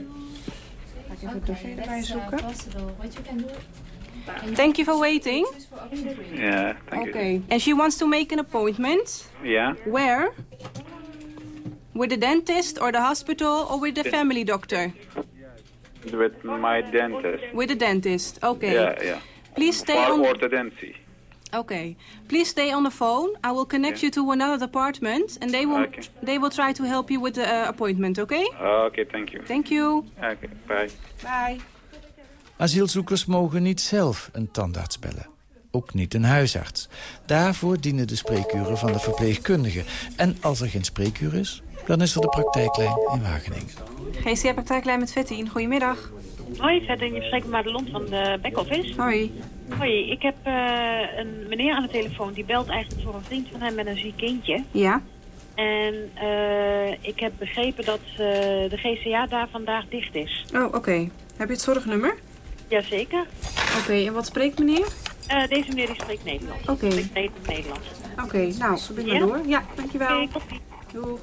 Ga ik even het dossier erbij zoeken. Thank you for waiting. yeah, thank Okay. And she wants to make an appointment. Yeah. Where? With the dentist or the hospital or with the Yeah. family doctor? With my dentist. With the dentist. Okay. Yeah, yeah. Please stay For on. orthodoncy. Okay. Please stay on the phone. I will connect you to another department, and they will Okay. they will try to help you with the uh, appointment. Okay? Okay, thank you. Thank you. Okay, bye. Bye. Asielzoekers mogen niet zelf een tandarts bellen. Ook niet een huisarts. Daarvoor dienen de spreekuren van de verpleegkundige. En als er geen spreekuur is, dan is er de praktijklijn in Wageningen. GCA praktijklijn met 14. Goedemiddag. Hoi, Vetting. Je spreekt met Madelon van de back-office. Hoi. Hoi, ik heb eh, een meneer aan de telefoon. Die belt eigenlijk voor een vriend van hem met een ziek kindje. Ja. En eh, ik heb begrepen dat eh, de GCA daar vandaag dicht is. Oh, oké. Heb je het zorgnummer? Jazeker. Oké, en wat spreekt meneer? Eh, deze meneer die spreekt Nederlands. Oké. Spreekt Ne- Nederlands. Oké, nou, verbind maar Ja? door. Ja, dankjewel. Tot Doeg.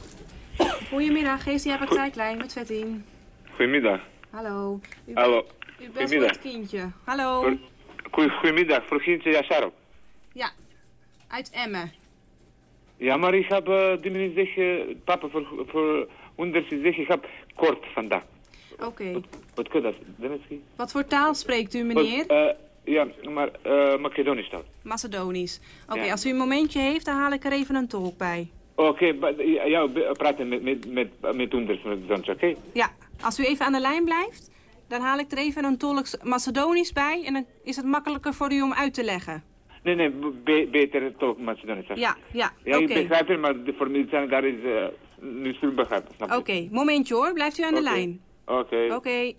Goedemiddag, GCA praktijklijn met 14. Goedemiddag. Hallo. U Hallo. U belt voor het kindje. Hallo. Goe- Goedemiddag, voor Gintje Yasharov. Ja, uit Emmen. Ja, maar ik heb uh, die meneer zegt, eh, papa, voor, voor onderzoek zegt, ik heb kort vandaag. Oké. Wat kan dat? Wat voor taal spreekt u, meneer? Eh, ja, maar uh, Macedonisch taal. Macedonisch. Oké, Ja. als u een momentje heeft, dan haal ik er even een tolk bij. Oké, maar, ja, praten met, met, met, met oké? Ja, als u even aan de lijn blijft, dan haal ik er even een tolk Macedonisch bij... en dan is het makkelijker voor u om uit te leggen. Nee, nee, be- beter toch Macedonisch. Ja, ja, Ja, ik begrijp het, maar de- voor militairen daar is uh, niet veel begrijpen? Oké, momentje hoor. Blijft u aan de Oké. Oké.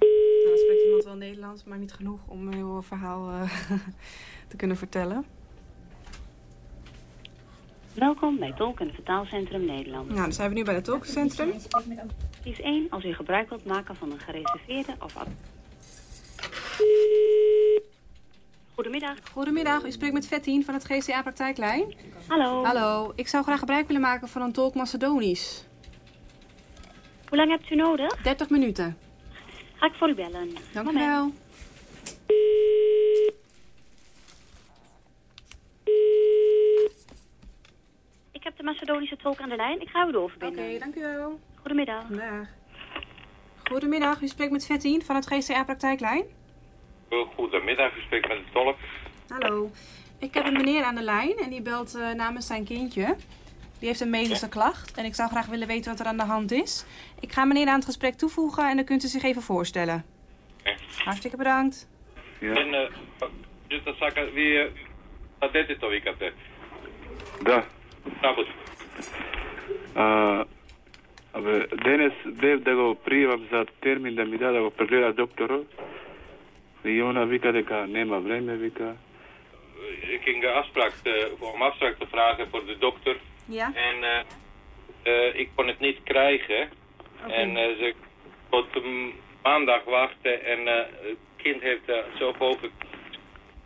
Nou, dan spreekt iemand wel Nederlands, maar niet genoeg om een heel verhaal eh, te kunnen vertellen. Welkom bij Tolk- en Vertaalcentrum Nederland. Nou, dan zijn we nu bij het tolkencentrum. Kies 1 als u gebruik wilt maken van een gereserveerde of... Goedemiddag. Goedemiddag, u spreekt met Vettien van het GCA Praktijklijn. Hallo. Hallo, ik zou graag gebruik willen maken van een tolk Macedonisch. Hoe lang hebt u nodig? 30 minuten. Ga ik voor u bellen. Dank u wel. Ik heb de Macedonische tolk aan de lijn. Ik ga u doorverbinden. Oké, dank u wel. Goedemiddag. Dag. Goedemiddag, u spreekt met Vettien van het GCA Praktijklijn. Goedemiddag, gesprek met de tolk. Hallo. Ik heb een meneer aan de lijn en die belt eh, namens zijn kindje. Die heeft een medische klacht en ik zou graag willen weten wat er aan de hand is. Ik ga meneer aan het gesprek toevoegen en dan kunt u zich even voorstellen. Okay. Hartstikke bedankt. Ja. En, uh, de dat zak. Wat dit alweer, Katte? Nou goed. Danes, dev da go prijemam za termin, da mi da da go. Leona Vika de maar vreemde Wika. Ik ging afspraak eh, te, om afspraak te vragen voor de dokter. Ja. En eh, eh, ik kon het niet krijgen. Okay. En ze tot maandag wachten en het kind heeft zo boven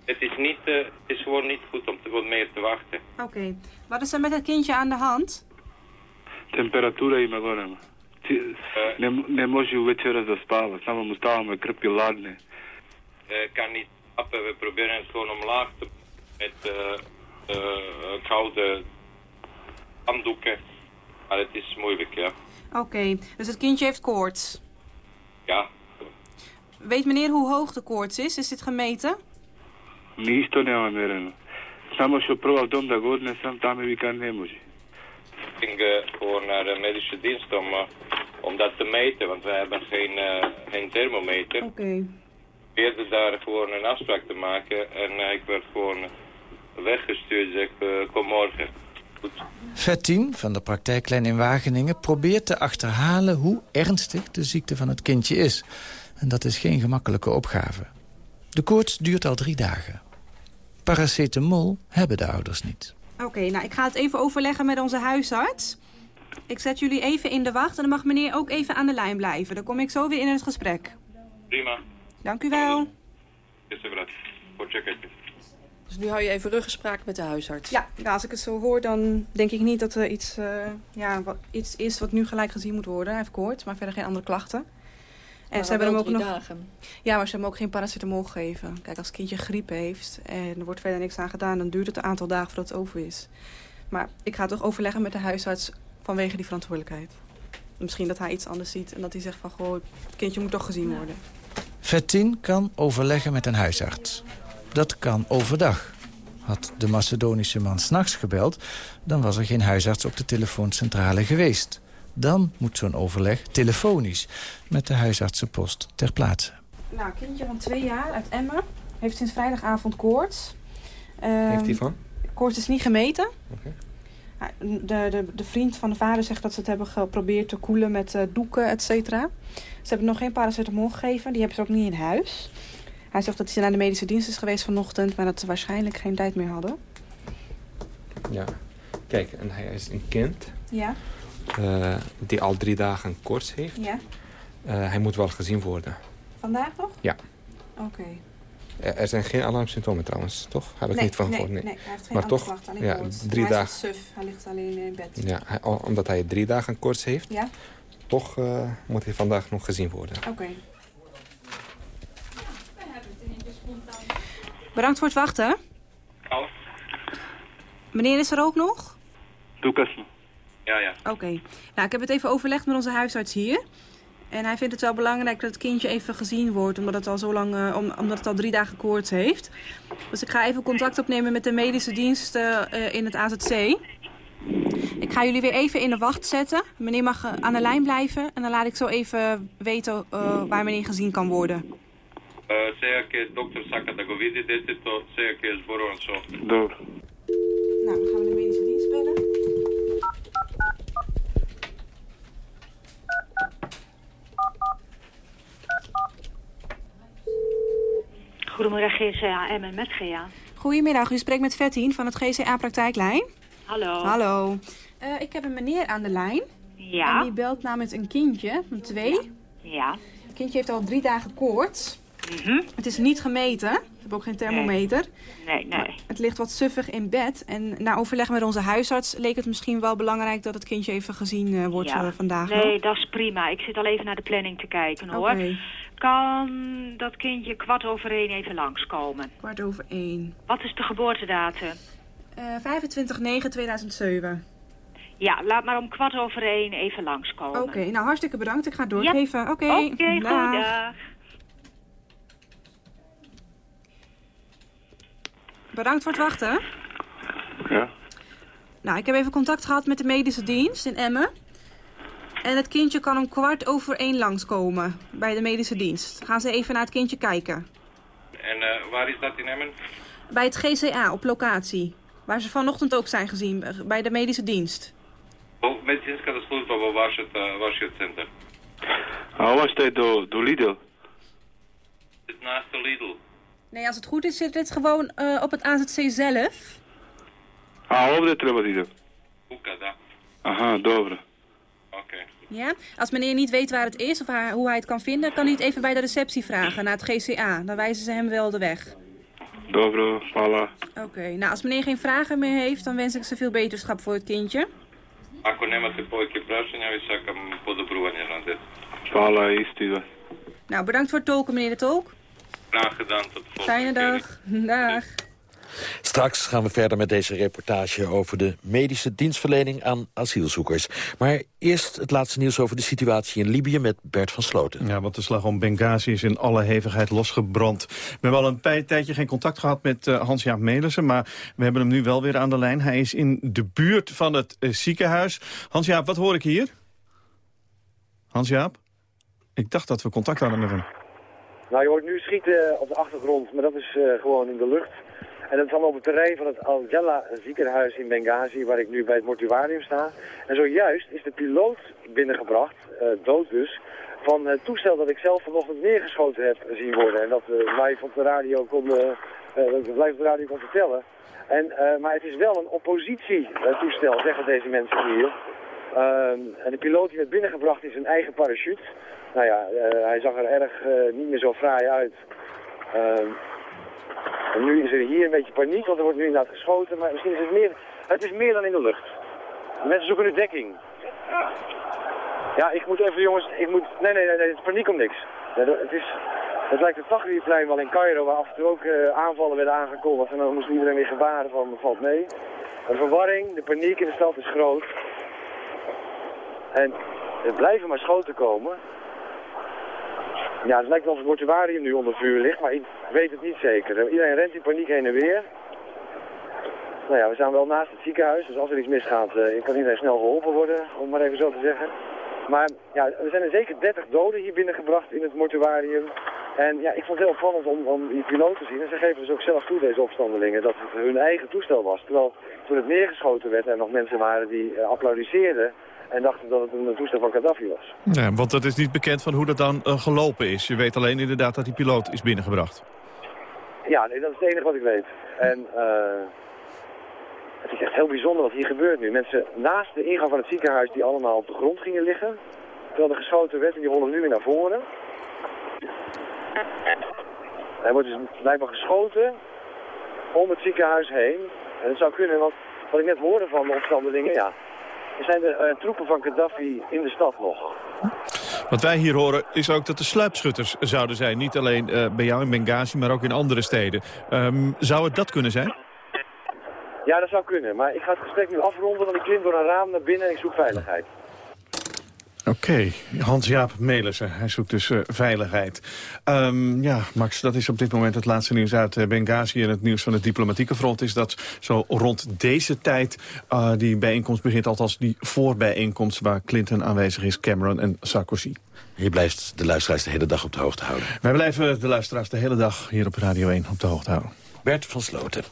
het is, niet, het is gewoon niet goed om te, wat meer te wachten. Oké. Wat is er met het kindje aan de hand? Temperatuur in mijn Ne može uvečera zaspavati, samo mu een krupje ladne. Eh, kan niet stappen. We proberen het gewoon omlaag te met eh, eh, koude handdoeken. Maar het is moeilijk, ja. Oké, dus het kindje heeft koorts? Ja. Weet meneer hoe hoog de koorts is? Is dit gemeten? Niet to nema mereno. Samo što prva domda godine sam tamo kan nemen. Ik ging gewoon naar de medische dienst om, om dat te meten, want wij hebben geen, geen thermometer. Oké probeerde daar gewoon een afspraak te maken en eh, ik werd gewoon weggestuurd. Dus ik eh, kom morgen. Goed. Vettien van de praktijklijn in Wageningen probeert te achterhalen hoe ernstig de ziekte van het kindje is. En dat is geen gemakkelijke opgave. De koorts duurt al drie dagen. Paracetamol hebben de ouders niet. Oké, nou ik ga het even overleggen met onze huisarts. Ik zet jullie even in de wacht en dan mag meneer ook even aan de lijn blijven. Dan kom ik zo weer in het gesprek. Prima. Dank u wel. Dus nu hou je even ruggespraak met de huisarts. Ja, ja, als ik het zo hoor, dan denk ik niet dat er iets, eh, ja, wat, iets is wat nu gelijk gezien moet worden. Hij heeft koorts, maar verder geen andere klachten. En Maar ze hebben hem ook nog. dagen. Ja, maar ze hebben hem ook geen paracetamol gegeven. Kijk, als het kindje griep heeft en er wordt verder niks aan gedaan, dan duurt het een aantal dagen voordat het over is. Maar ik ga toch overleggen met de huisarts vanwege die verantwoordelijkheid. Misschien dat hij iets anders ziet en dat hij zegt van, goh, het kindje moet toch gezien worden. Vettien kan overleggen met een huisarts. Dat kan overdag. Had de Macedonische man s'nachts gebeld... dan was er geen huisarts op de telefooncentrale geweest. Dan moet zo'n overleg telefonisch met de huisartsenpost ter plaatse. Nou, kindje van twee jaar uit Emmen heeft sinds vrijdagavond koorts. Ehm, Heeft hij van? Koorts is niet gemeten. Oké. Ja, De, de, de vriend van de vader zegt dat ze het hebben geprobeerd te koelen met eh, doeken, et cetera. Ze hebben nog geen paracetamol gegeven. Die hebben ze ook niet in huis. Hij zegt dat hij naar de medische dienst is geweest vanochtend... maar dat ze waarschijnlijk geen tijd meer hadden. Ja. Kijk, en hij is een kind Ja, eh, die al drie dagen koorts heeft. ja. Eh, hij moet wel gezien worden. Vandaag nog? Ja. Oké. Er zijn geen alarmsymptomen trouwens, toch? Heb ik nee, niet van nee, gehoord. nee, hij heeft geen maar toch, alleen ja, koorts. drie hij dagen. suf, hij ligt alleen in bed. Ja, hij- omdat hij drie dagen koorts heeft, Ja? toch eh, moet hij vandaag nog gezien worden. Oké. Bedankt voor het wachten. Meneer is er ook nog? Lucas. Ja, ja. Oké. Nou, ik heb het even overlegd met onze huisarts hier. En hij vindt het wel belangrijk dat het kindje even gezien wordt, omdat het al zo lang, eh, omdat het al drie dagen koorts heeft. Dus ik ga even contact opnemen met de medische diensten eh, in het AZC. Ik ga jullie weer even in de wacht zetten. Meneer mag eh, aan de lijn blijven en dan laat ik zo even weten waar meneer gezien kan worden. Zeker, dokter Saka Dagovidi, dit is tot zeker, Door. Nou, dan gaan we de medische dienst bellen. Goedemiddag GCA en met GA. Goedemiddag, u spreekt met Vettien van het GCA Praktijklijn. Hallo. Hallo. Eh, ik heb een meneer aan de lijn. Ja. En die belt namens een kindje van twee. Ja. Het kindje heeft al drie dagen koorts. Mhm. Het is niet gemeten. Ik heb ook geen thermometer. Nee, nee. Het ligt wat suffig in bed. En na overleg met onze huisarts leek het misschien wel belangrijk dat het kindje even gezien eh, wordt Ja. eh, vandaag. Nee, dat is prima. Ik zit al even naar de planning te kijken hoor. Oké. Kan dat kindje kwart over één even langskomen? Kwart over één. Wat is de geboortedatum? Eh 25 9 2007. Ja, laat maar om kwart over één even langskomen. Oké, nou hartstikke bedankt. Ik ga het doorgeven. Oké, Oké, dag. goeiedag. Bedankt voor het wachten. Ja. Nou, ik heb even contact gehad met de medische dienst in Emmen. En het kindje kan om kwart over één langskomen bij de medische dienst. Gaan ze even naar het kindje kijken. En uh, waar is dat in Emmen? Bij het GCA op locatie. Waar ze vanochtend ook zijn gezien, eh, bij de medische dienst. Во медицинската служба во вашето, вашиот центар. A ova što je do, do Lidl? Dit naast de Lidl. Nee, als het goed is, zit dit gewoon eh, op het AZC zelf. A ovdje treba da idem? Тука, да. Aha, dobro. Ja? Als meneer niet weet waar het is of hoe hij het kan vinden... kan hij het even bij de receptie vragen, naar het GCA. Dan wijzen ze hem wel de weg. Dobro, pala. Oké, nou als meneer geen vragen meer heeft... dan wens ik ze veel beterschap voor het kindje. Ako nemate pojke prašenja, vi sakam podobruvanje na. Hvala, isti Nou, bedankt voor het tolken, meneer de tolk. Graag gedaan, tot de volgende Fijne dag. Dag. Straks gaan we verder met deze reportage over de medische dienstverlening aan asielzoekers. Maar eerst het laatste nieuws over de situatie in Libië met Bert van Sloten. Ja, want de slag om Benghazi is in alle hevigheid losgebrand. We hebben al een tijdje geen contact gehad met eh, Hans-Jaap Melissen... maar we hebben hem nu wel weer aan de lijn. Hij is in de buurt van het eh, ziekenhuis. Hans-Jaap, wat hoor ik hier? Hans-Jaap? Ik dacht dat we contact hadden met hem. Nou, je hoort nu schieten op de achtergrond, maar dat is eh, gewoon in de lucht. En dat is allemaal op het terrein van het Al-Jalla ziekenhuis in Benghazi, waar ik nu bij het mortuarium sta. En zojuist is de piloot binnengebracht, eh, dood dus, van het toestel dat ik zelf vanochtend neergeschoten heb zien worden. En dat we live op de radio kon, eh, eh, de radio kon vertellen. En, eh, maar het is wel een oppositietoestel, zeggen deze mensen hier. Ehm, en de piloot die werd binnengebracht is een eigen parachute. Nou ja, eh, hij zag er erg eh, niet meer zo fraai uit. En nu is er hier een beetje paniek, want er wordt nu inderdaad geschoten. Maar misschien is het meer, het is meer dan in de lucht. De mensen zoeken nu dekking. Ja, ik moet even jongens, ik moet, nee nee nee, nee het is paniek om niks. Het is, het lijkt het Tahrirplein wel in Cairo, waar af en toe ook eh, aanvallen werden aangekondigd. En dan moest iedereen weer gebaren van, valt mee. De verwarring, de paniek in de stad is groot. En er blijven maar schoten komen. Ja, het lijkt wel of het mortuarium nu onder vuur ligt, maar ik weet het niet zeker. Iedereen rent in paniek heen en weer. Nou ja, we staan wel naast het ziekenhuis, dus als er iets misgaat, eh, kan iedereen snel geholpen worden, om maar even zo te zeggen. Maar ja, er zijn er zeker 30 doden hier binnengebracht in het mortuarium. En ja, ik vond het heel opvallend om, die piloot te zien. En ze geven dus ook zelf toe, deze opstandelingen, dat het hun eigen toestel was. Terwijl toen het neergeschoten werd er nog mensen waren die eh, applaudisseerden en dachten dat het een toestel van Gaddafi was. Ja, want het is niet bekend van hoe dat dan eh, gelopen is. Je weet alleen inderdaad dat die piloot is binnengebracht. Ja, nee, dat is het enige wat ik weet. En eh, het is echt heel bijzonder wat hier gebeurt nu. Mensen naast de ingang van het ziekenhuis die allemaal op de grond gingen liggen. Terwijl er geschoten werd en die rollen nu weer naar voren. Hij wordt dus blijkbaar geschoten om het ziekenhuis heen. En dat zou kunnen, want wat ik net hoorde van de opstandelingen, ja, zijn de uh, troepen van Gaddafi in de stad nog. Wat wij hier horen is ook dat de sluipschutters zouden zijn. Niet alleen uh, bij jou in Benghazi, maar ook in andere steden. Um, zou het dat kunnen zijn? Ja, dat zou kunnen. Maar ik ga het gesprek nu afronden, want ik klim door een raam naar binnen en ik zoek veiligheid. Oké, Hans-Jaap Melissen. Hij zoekt dus uh, veiligheid. Um, ja, Max, dat is op dit moment het laatste nieuws uit uh, Benghazi. En het nieuws van het diplomatieke front is dat zo rond deze tijd... Uh, die bijeenkomst begint, althans die voorbijeenkomst... waar Clinton aanwezig is, Cameron en Sarkozy. Je blijft de luisteraars de hele dag op de hoogte houden. Wij blijven de luisteraars de hele dag hier op Radio 1 op de hoogte houden. Bert van Sloten.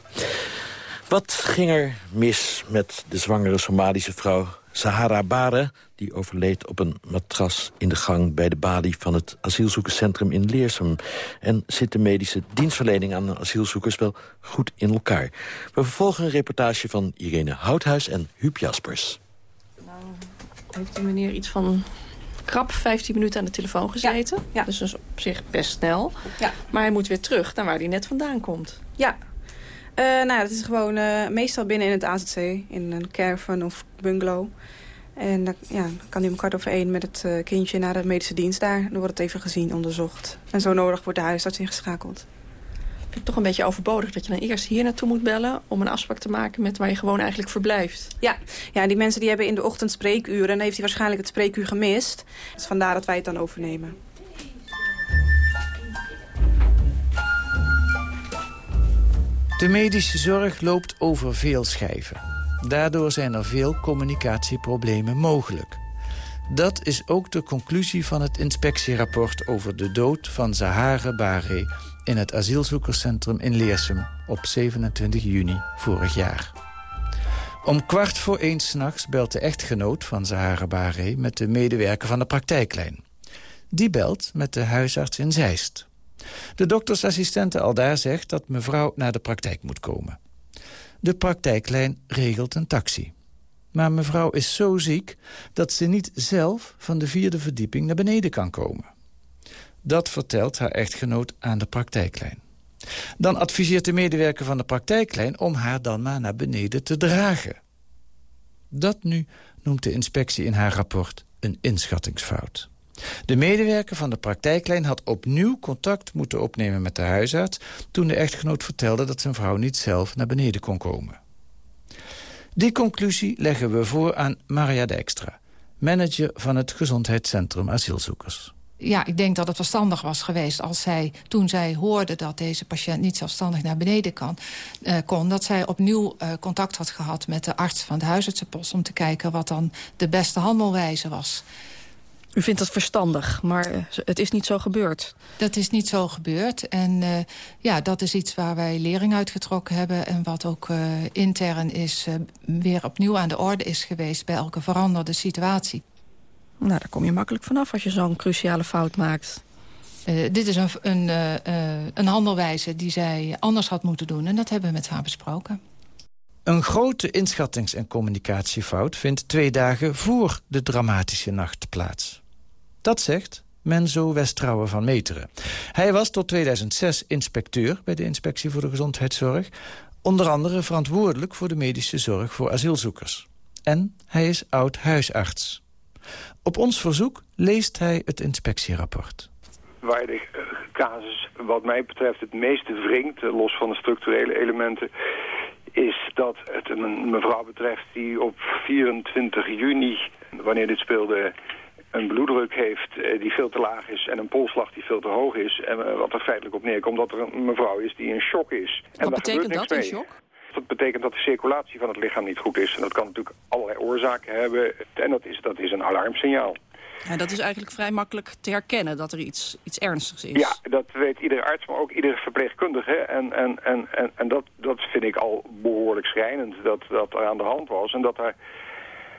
Wat ging er mis met de zwangere Somalische vrouw Sahara Bare... die overleed op een matras in de gang bij de balie van het asielzoekerscentrum in Leersum. En zit de medische dienstverlening aan de asielzoekers wel goed in elkaar? We vervolgen een reportage van Irene Houthuis en Huub Jaspers. Nou, heeft die meneer iets van krap 15 minuten aan de telefoon gezeten. Ja, Dus dat is op zich best snel. Ja. Maar hij moet weer terug naar waar hij net vandaan komt. Ja, uh, nou, dat is gewoon uh, meestal binnen in het AZC. In een caravan of bungalow. En dan, ja, dan kan hij om kwart over één met het uh, kindje naar de medische dienst daar. Dan wordt het even gezien, onderzocht. En zo nodig wordt de huisarts ingeschakeld. Ik vind het toch een beetje overbodig dat je dan eerst hier naartoe moet bellen... om een afspraak te maken met waar je gewoon eigenlijk verblijft. Ja, ja die mensen die hebben in de ochtend spreekuren... en dan heeft hij waarschijnlijk het spreekuur gemist. Dus vandaar dat wij het dan overnemen. De medische zorg loopt over veel schijven. Daardoor zijn er veel communicatieproblemen mogelijk. Dat is ook de conclusie van het inspectierapport over de dood van Zahare Bare in het asielzoekerscentrum in Leersum op 27 juni vorig jaar. Om kwart voor één s'nachts belt de echtgenoot van Zahara Bare met de medewerker van de praktijklijn. Die belt met de huisarts in Zeist. De doktersassistente al daar zegt dat mevrouw naar de praktijk moet komen. De praktijklijn regelt een taxi. Maar mevrouw is zo ziek dat ze niet zelf van de vierde verdieping naar beneden kan komen. Dat vertelt haar echtgenoot aan de praktijklijn. Dan adviseert de medewerker van de praktijklijn om haar dan maar naar beneden te dragen. Dat nu noemt de inspectie in haar rapport een inschattingsfout. De medewerker van de praktijklijn had opnieuw contact moeten opnemen met de huisarts... toen de echtgenoot vertelde dat zijn vrouw niet zelf naar beneden kon komen. Die conclusie leggen we voor aan Maria Dijkstra... manager van het gezondheidscentrum asielzoekers. Ja, ik denk dat het verstandig was geweest als zij, toen zij hoorde... dat deze patiënt niet zelfstandig naar beneden kan, uh, kon... dat zij opnieuw uh, contact had gehad met de arts van de huisartsenpost... om te kijken wat dan de beste handelwijze was... U vindt dat verstandig, maar eh, het is niet zo gebeurd. Dat is niet zo gebeurd. En uh, ja, dat is iets waar wij lering uitgetrokken hebben... en wat ook uh, intern is, weer opnieuw aan de orde is geweest... bij elke veranderde situatie. Nou, daar kom je makkelijk vanaf als je zo'n cruciale fout maakt. dit is een, een, een handelwijze die zij anders had moeten doen. En dat hebben we met haar besproken. Een grote inschattings- en communicatiefout vindt twee dagen voor de dramatische nacht plaats. Dat zegt Menzo Westrouwen van Meteren. Hij was tot 2006 inspecteur bij de Inspectie voor de Gezondheidszorg... onder andere verantwoordelijk voor de medische zorg voor asielzoekers. En hij is oud-huisarts. Op ons verzoek leest hij het inspectierapport. Waar de casus wat mij betreft het meeste wringt, los van de structurele elementen is dat het een mevrouw betreft die op 24 juni, wanneer dit speelde, een bloeddruk heeft eh, die veel te laag is en een polsslag die veel te hoog is. En eh, wat er feitelijk op neerkomt dat er een mevrouw is die in shock is. Wat en betekent dat, in shock? Dat betekent dat de circulatie van het lichaam niet goed is. En dat kan natuurlijk allerlei oorzaken hebben. En dat is, dat is een alarmsignaal. En dat is eigenlijk vrij makkelijk te herkennen dat er iets, iets ernstigs is. Ja, dat weet iedere arts, maar ook iedere verpleegkundige. En, en, en, en, en dat, dat vind ik al behoorlijk schrijnend dat dat er aan de hand was. En dat er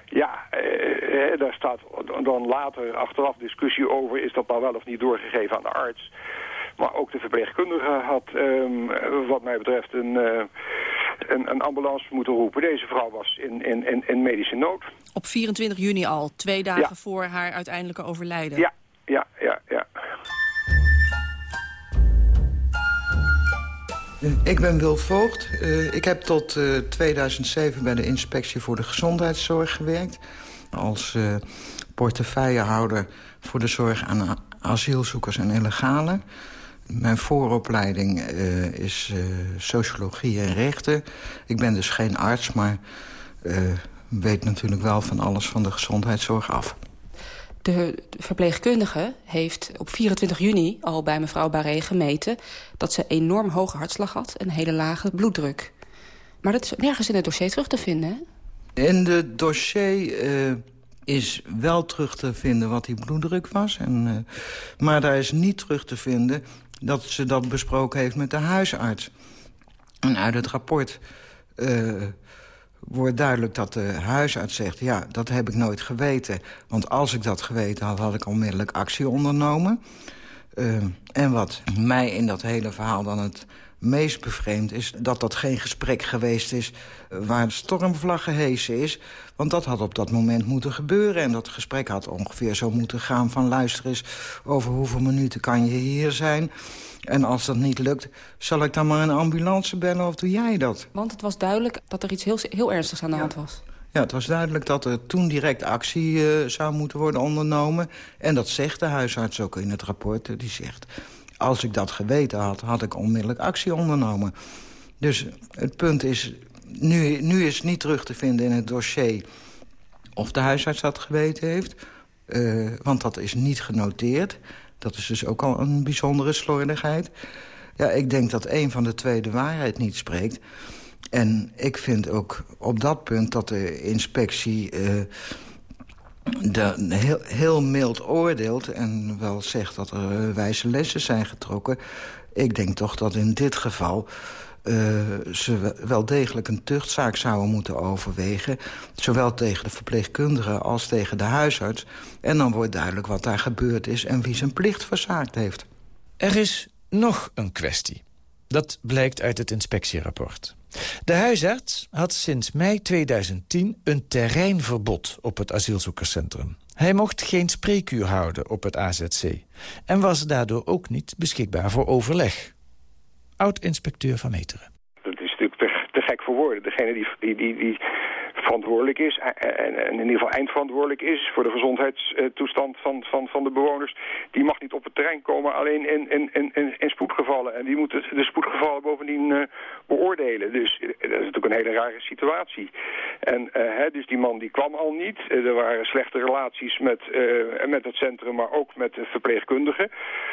ja, eh, eh, daar staat dan later achteraf discussie over... is dat nou wel of niet doorgegeven aan de arts. Maar ook de verpleegkundige had, um, wat mij betreft, een, uh, een, een, ambulance moeten roepen. Deze vrouw was in, in, in, in medische nood. Op 24 juni al, twee dagen ja. voor haar uiteindelijke overlijden. Ja, ja, ja, ja. Ik ben Wil Voogd. Uh, ik heb tot uh, 2007 bij de Inspectie voor de Gezondheidszorg gewerkt. Als uh, portefeuillehouder voor de zorg aan asielzoekers en illegalen. Mijn vooropleiding is sociologie en rechten. Ik ben dus geen arts, maar weet natuurlijk wel van alles van de gezondheidszorg af. De verpleegkundige heeft op 24 juni al bij mevrouw Barré gemeten... dat ze enorm hoge hartslag had en hele lage bloeddruk. Maar dat is nergens in het dossier terug te vinden, hè? In het dossier uh, is wel terug te vinden wat die bloeddruk was. En, uh, maar daar is niet terug te vinden dat ze dat besproken heeft met de huisarts. En uit het rapport... Uh, wordt duidelijk dat de huisarts zegt... ja, dat heb ik nooit geweten. Want als ik dat geweten had, had ik onmiddellijk actie ondernomen. Uh, en wat mij in dat hele verhaal dan het meest bevreemd is... dat dat geen gesprek geweest is waar stormvlag gehesen is. Want dat had op dat moment moeten gebeuren. En dat gesprek had ongeveer zo moeten gaan van... luister eens, over hoeveel minuten kan je hier zijn... En als dat niet lukt, zal ik dan maar een ambulance bellen of doe jij dat? Want het was duidelijk dat er iets heel, heel ernstigs aan de hand was. Ja, het was duidelijk dat er toen direct actie uh, zou moeten worden ondernomen. En dat zegt de huisarts ook in het rapport. Die zegt, als ik dat geweten had, had ik onmiddellijk actie ondernomen. Dus het punt is, nu, nu is niet terug te vinden in het dossier... of de huisarts dat geweten heeft, uh, want dat is niet genoteerd... Dat is dus ook al een bijzondere slordigheid. Ja, ik denk dat een van de twee de waarheid niet spreekt. En ik vind ook op dat punt dat de inspectie... Uh, de, heel, heel mild oordeelt en wel zegt dat er uh, wijze lessen zijn getrokken. Ik denk toch dat in dit geval uh, ze wel degelijk een tuchtzaak zouden moeten overwegen. Zowel tegen de verpleegkundige als tegen de huisarts. En dan wordt duidelijk wat daar gebeurd is en wie zijn plicht verzaakt heeft. Er is nog een kwestie. Dat blijkt uit het inspectierapport. De huisarts had sinds mei 2010 een terreinverbod op het asielzoekerscentrum. Hij mocht geen spreekuur houden op het AZC... en was daardoor ook niet beschikbaar voor overleg oud-inspecteur van Meteren. Dat is natuurlijk te, te, gek voor woorden. Degene die, die, die, die verantwoordelijk is en, en, in ieder geval eindverantwoordelijk is voor de gezondheidstoestand van, van, van de bewoners, die mag niet op het terrein komen alleen in, in, in, in spoedgevallen. En die moeten de spoedgevallen bovendien uh, beoordelen. Dus dat is natuurlijk een hele rare situatie. En dus die man die kwam al niet. er waren slechte relaties met, met het centrum, maar ook met de verpleegkundigen.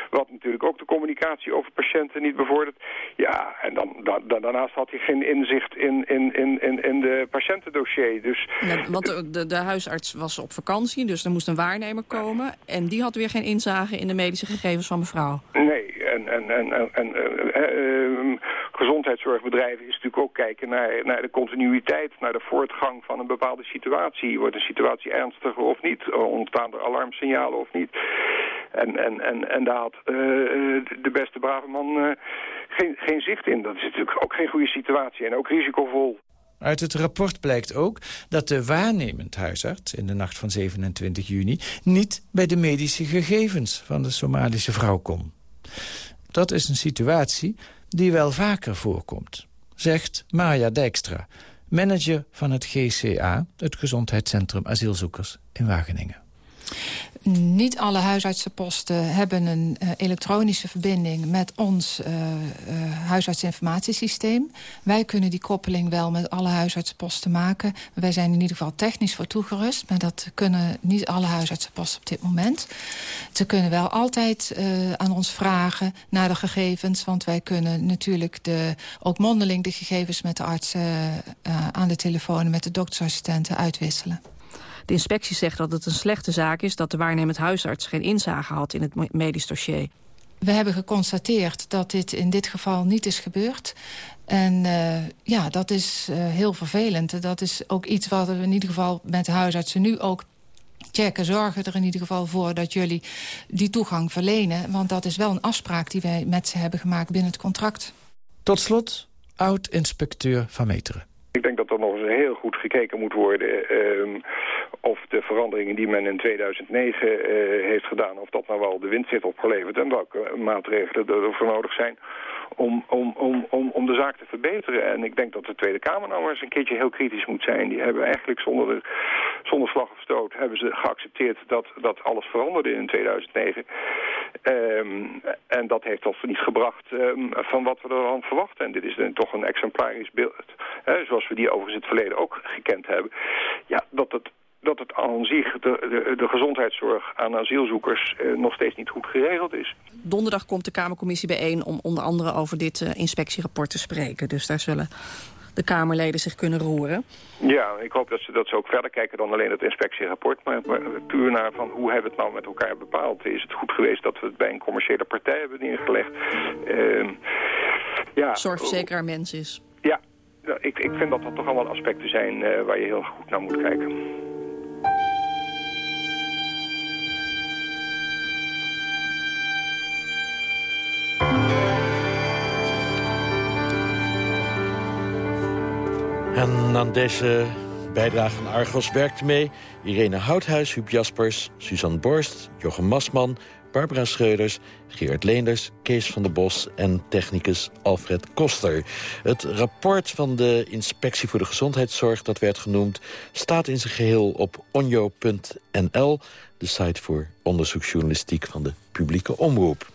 Wat natuurlijk ook de communicatie over patiënten niet bevordert. Ja, en dan, dan, daarnaast had hij geen inzicht in, in, in, in de patiëntendossier. Dus... Ja, want de, de, huisarts was op vakantie, dus er moest een waarnemer komen. En die had weer geen inzage in de medische gegevens van mevrouw. Nee, en, en, en, en uh, gezondheidszorgbedrijven is natuurlijk ook kijken naar, naar de continuïteit, naar de voortgang van een bepaalde situatie. Wordt een situatie ernstiger of niet? Ontstaan er alarmsignalen of niet? En, en, en, en daar had uh, de beste brave man uh, geen, geen zicht in. Dat is natuurlijk ook geen goede situatie en ook risicovol. Uit het rapport blijkt ook dat de waarnemend huisarts in de nacht van 27 juni... niet bij de medische gegevens van de Somalische vrouw kon. Dat is een situatie die wel vaker voorkomt, zegt Maya Dijkstra... manager van het GCA, het Gezondheidscentrum Asielzoekers in Wageningen. Niet alle huisartsenposten hebben een uh, elektronische verbinding met ons uh, huisartsinformatiesysteem. Wij kunnen die koppeling wel met alle huisartsenposten maken. Wij zijn in ieder geval technisch voor toegerust, maar dat kunnen niet alle huisartsenposten op dit moment. Ze kunnen wel altijd aan ons vragen naar de gegevens, want wij kunnen natuurlijk de, ook mondeling de gegevens met de artsen aan de telefoon met de doktersassistenten uitwisselen. De inspectie zegt dat het een slechte zaak is... dat de waarnemend huisarts geen inzage had in het medisch dossier. We hebben geconstateerd dat dit in dit geval niet is gebeurd. En uh, ja, dat is uh, heel vervelend. Dat is ook iets wat we in ieder geval met de huisartsen nu ook checken. Zorgen er in ieder geval voor dat jullie die toegang verlenen. Want dat is wel een afspraak die wij met ze hebben gemaakt binnen het contract. Tot slot, oud-inspecteur Van Meteren. Ik denk dat er nog eens heel goed gekeken moet worden ehm, of de veranderingen die men in 2009 uh, heeft gedaan, of dat nou wel de winst heeft opgeleverd en welke maatregelen er voor nodig zijn om, om, om, om, om de zaak te verbeteren. En ik denk dat de Tweede Kamer nou eens een keertje heel kritisch moet zijn. Die hebben eigenlijk zonder, de, zonder slag of stoot hebben ze geaccepteerd dat, dat alles veranderde in 2009. Um, en dat heeft ons niet gebracht um, van wat we ervan verwachten. En dit is toch een exemplarisch beeld, hè, zoals we die overigens in het verleden ook gekend hebben. Ja, dat het dat het aan zich, de, de, de gezondheidszorg aan asielzoekers, eh, nog steeds niet goed geregeld is. Donderdag komt de Kamercommissie bijeen om onder andere over dit uh, inspectierapport te spreken. Dus daar zullen de Kamerleden zich kunnen roeren. Ja, ik hoop dat ze, dat ze ook verder kijken dan alleen het inspectierapport. Maar, maar puur naar van hoe hebben we het nou met elkaar bepaald. Is het goed geweest dat we het bij een commerciële partij hebben neergelegd? Uh, ja, Zorgverzekeraar mens is. Ja, ik, ik vind dat dat toch allemaal aspecten zijn uh, waar je heel goed naar moet kijken. En aan deze bijdrage van Argos werkte mee Irene Houthuis, Huub Jaspers, Suzanne Borst, Jochem Masman, Barbara Schreuders, Gerard Leenders, Kees van der Bos en technicus Alfred Koster. Het rapport van de Inspectie voor de Gezondheidszorg, dat werd genoemd... staat in zijn geheel op onjo.nl, de site voor onderzoeksjournalistiek van de publieke omroep.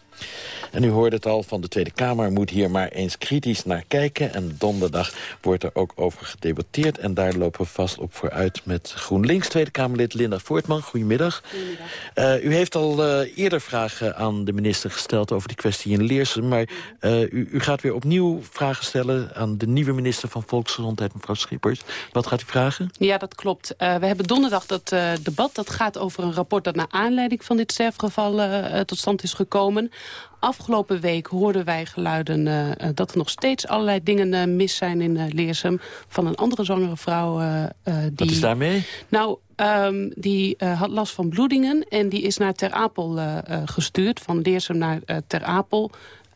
En u hoorde het al, van de Tweede Kamer moet hier maar eens kritisch naar kijken. En donderdag wordt er ook over gedebatteerd. En daar lopen we vast op vooruit met GroenLinks Tweede Kamerlid Linda Voortman. Goedemiddag. Goedemiddag. Uh, u heeft al uh, eerder vragen aan de minister gesteld over die kwestie in Leersen. Maar uh, u, u, gaat weer opnieuw vragen stellen aan de nieuwe minister van Volksgezondheid, mevrouw Schippers. Wat gaat u vragen? Ja, dat klopt. we hebben donderdag dat debat. Dat gaat over een rapport dat naar aanleiding van dit sterfgeval tot stand is gekomen. Afgelopen week hoorden wij geluiden uh, dat er nog steeds allerlei dingen uh, mis zijn in uh, Leersum. Van een andere zwangere vrouw. die, Wat is daarmee? Nou, um, die had last van bloedingen en die is naar Ter Apel gestuurd. Van Leersum naar Ter Apel.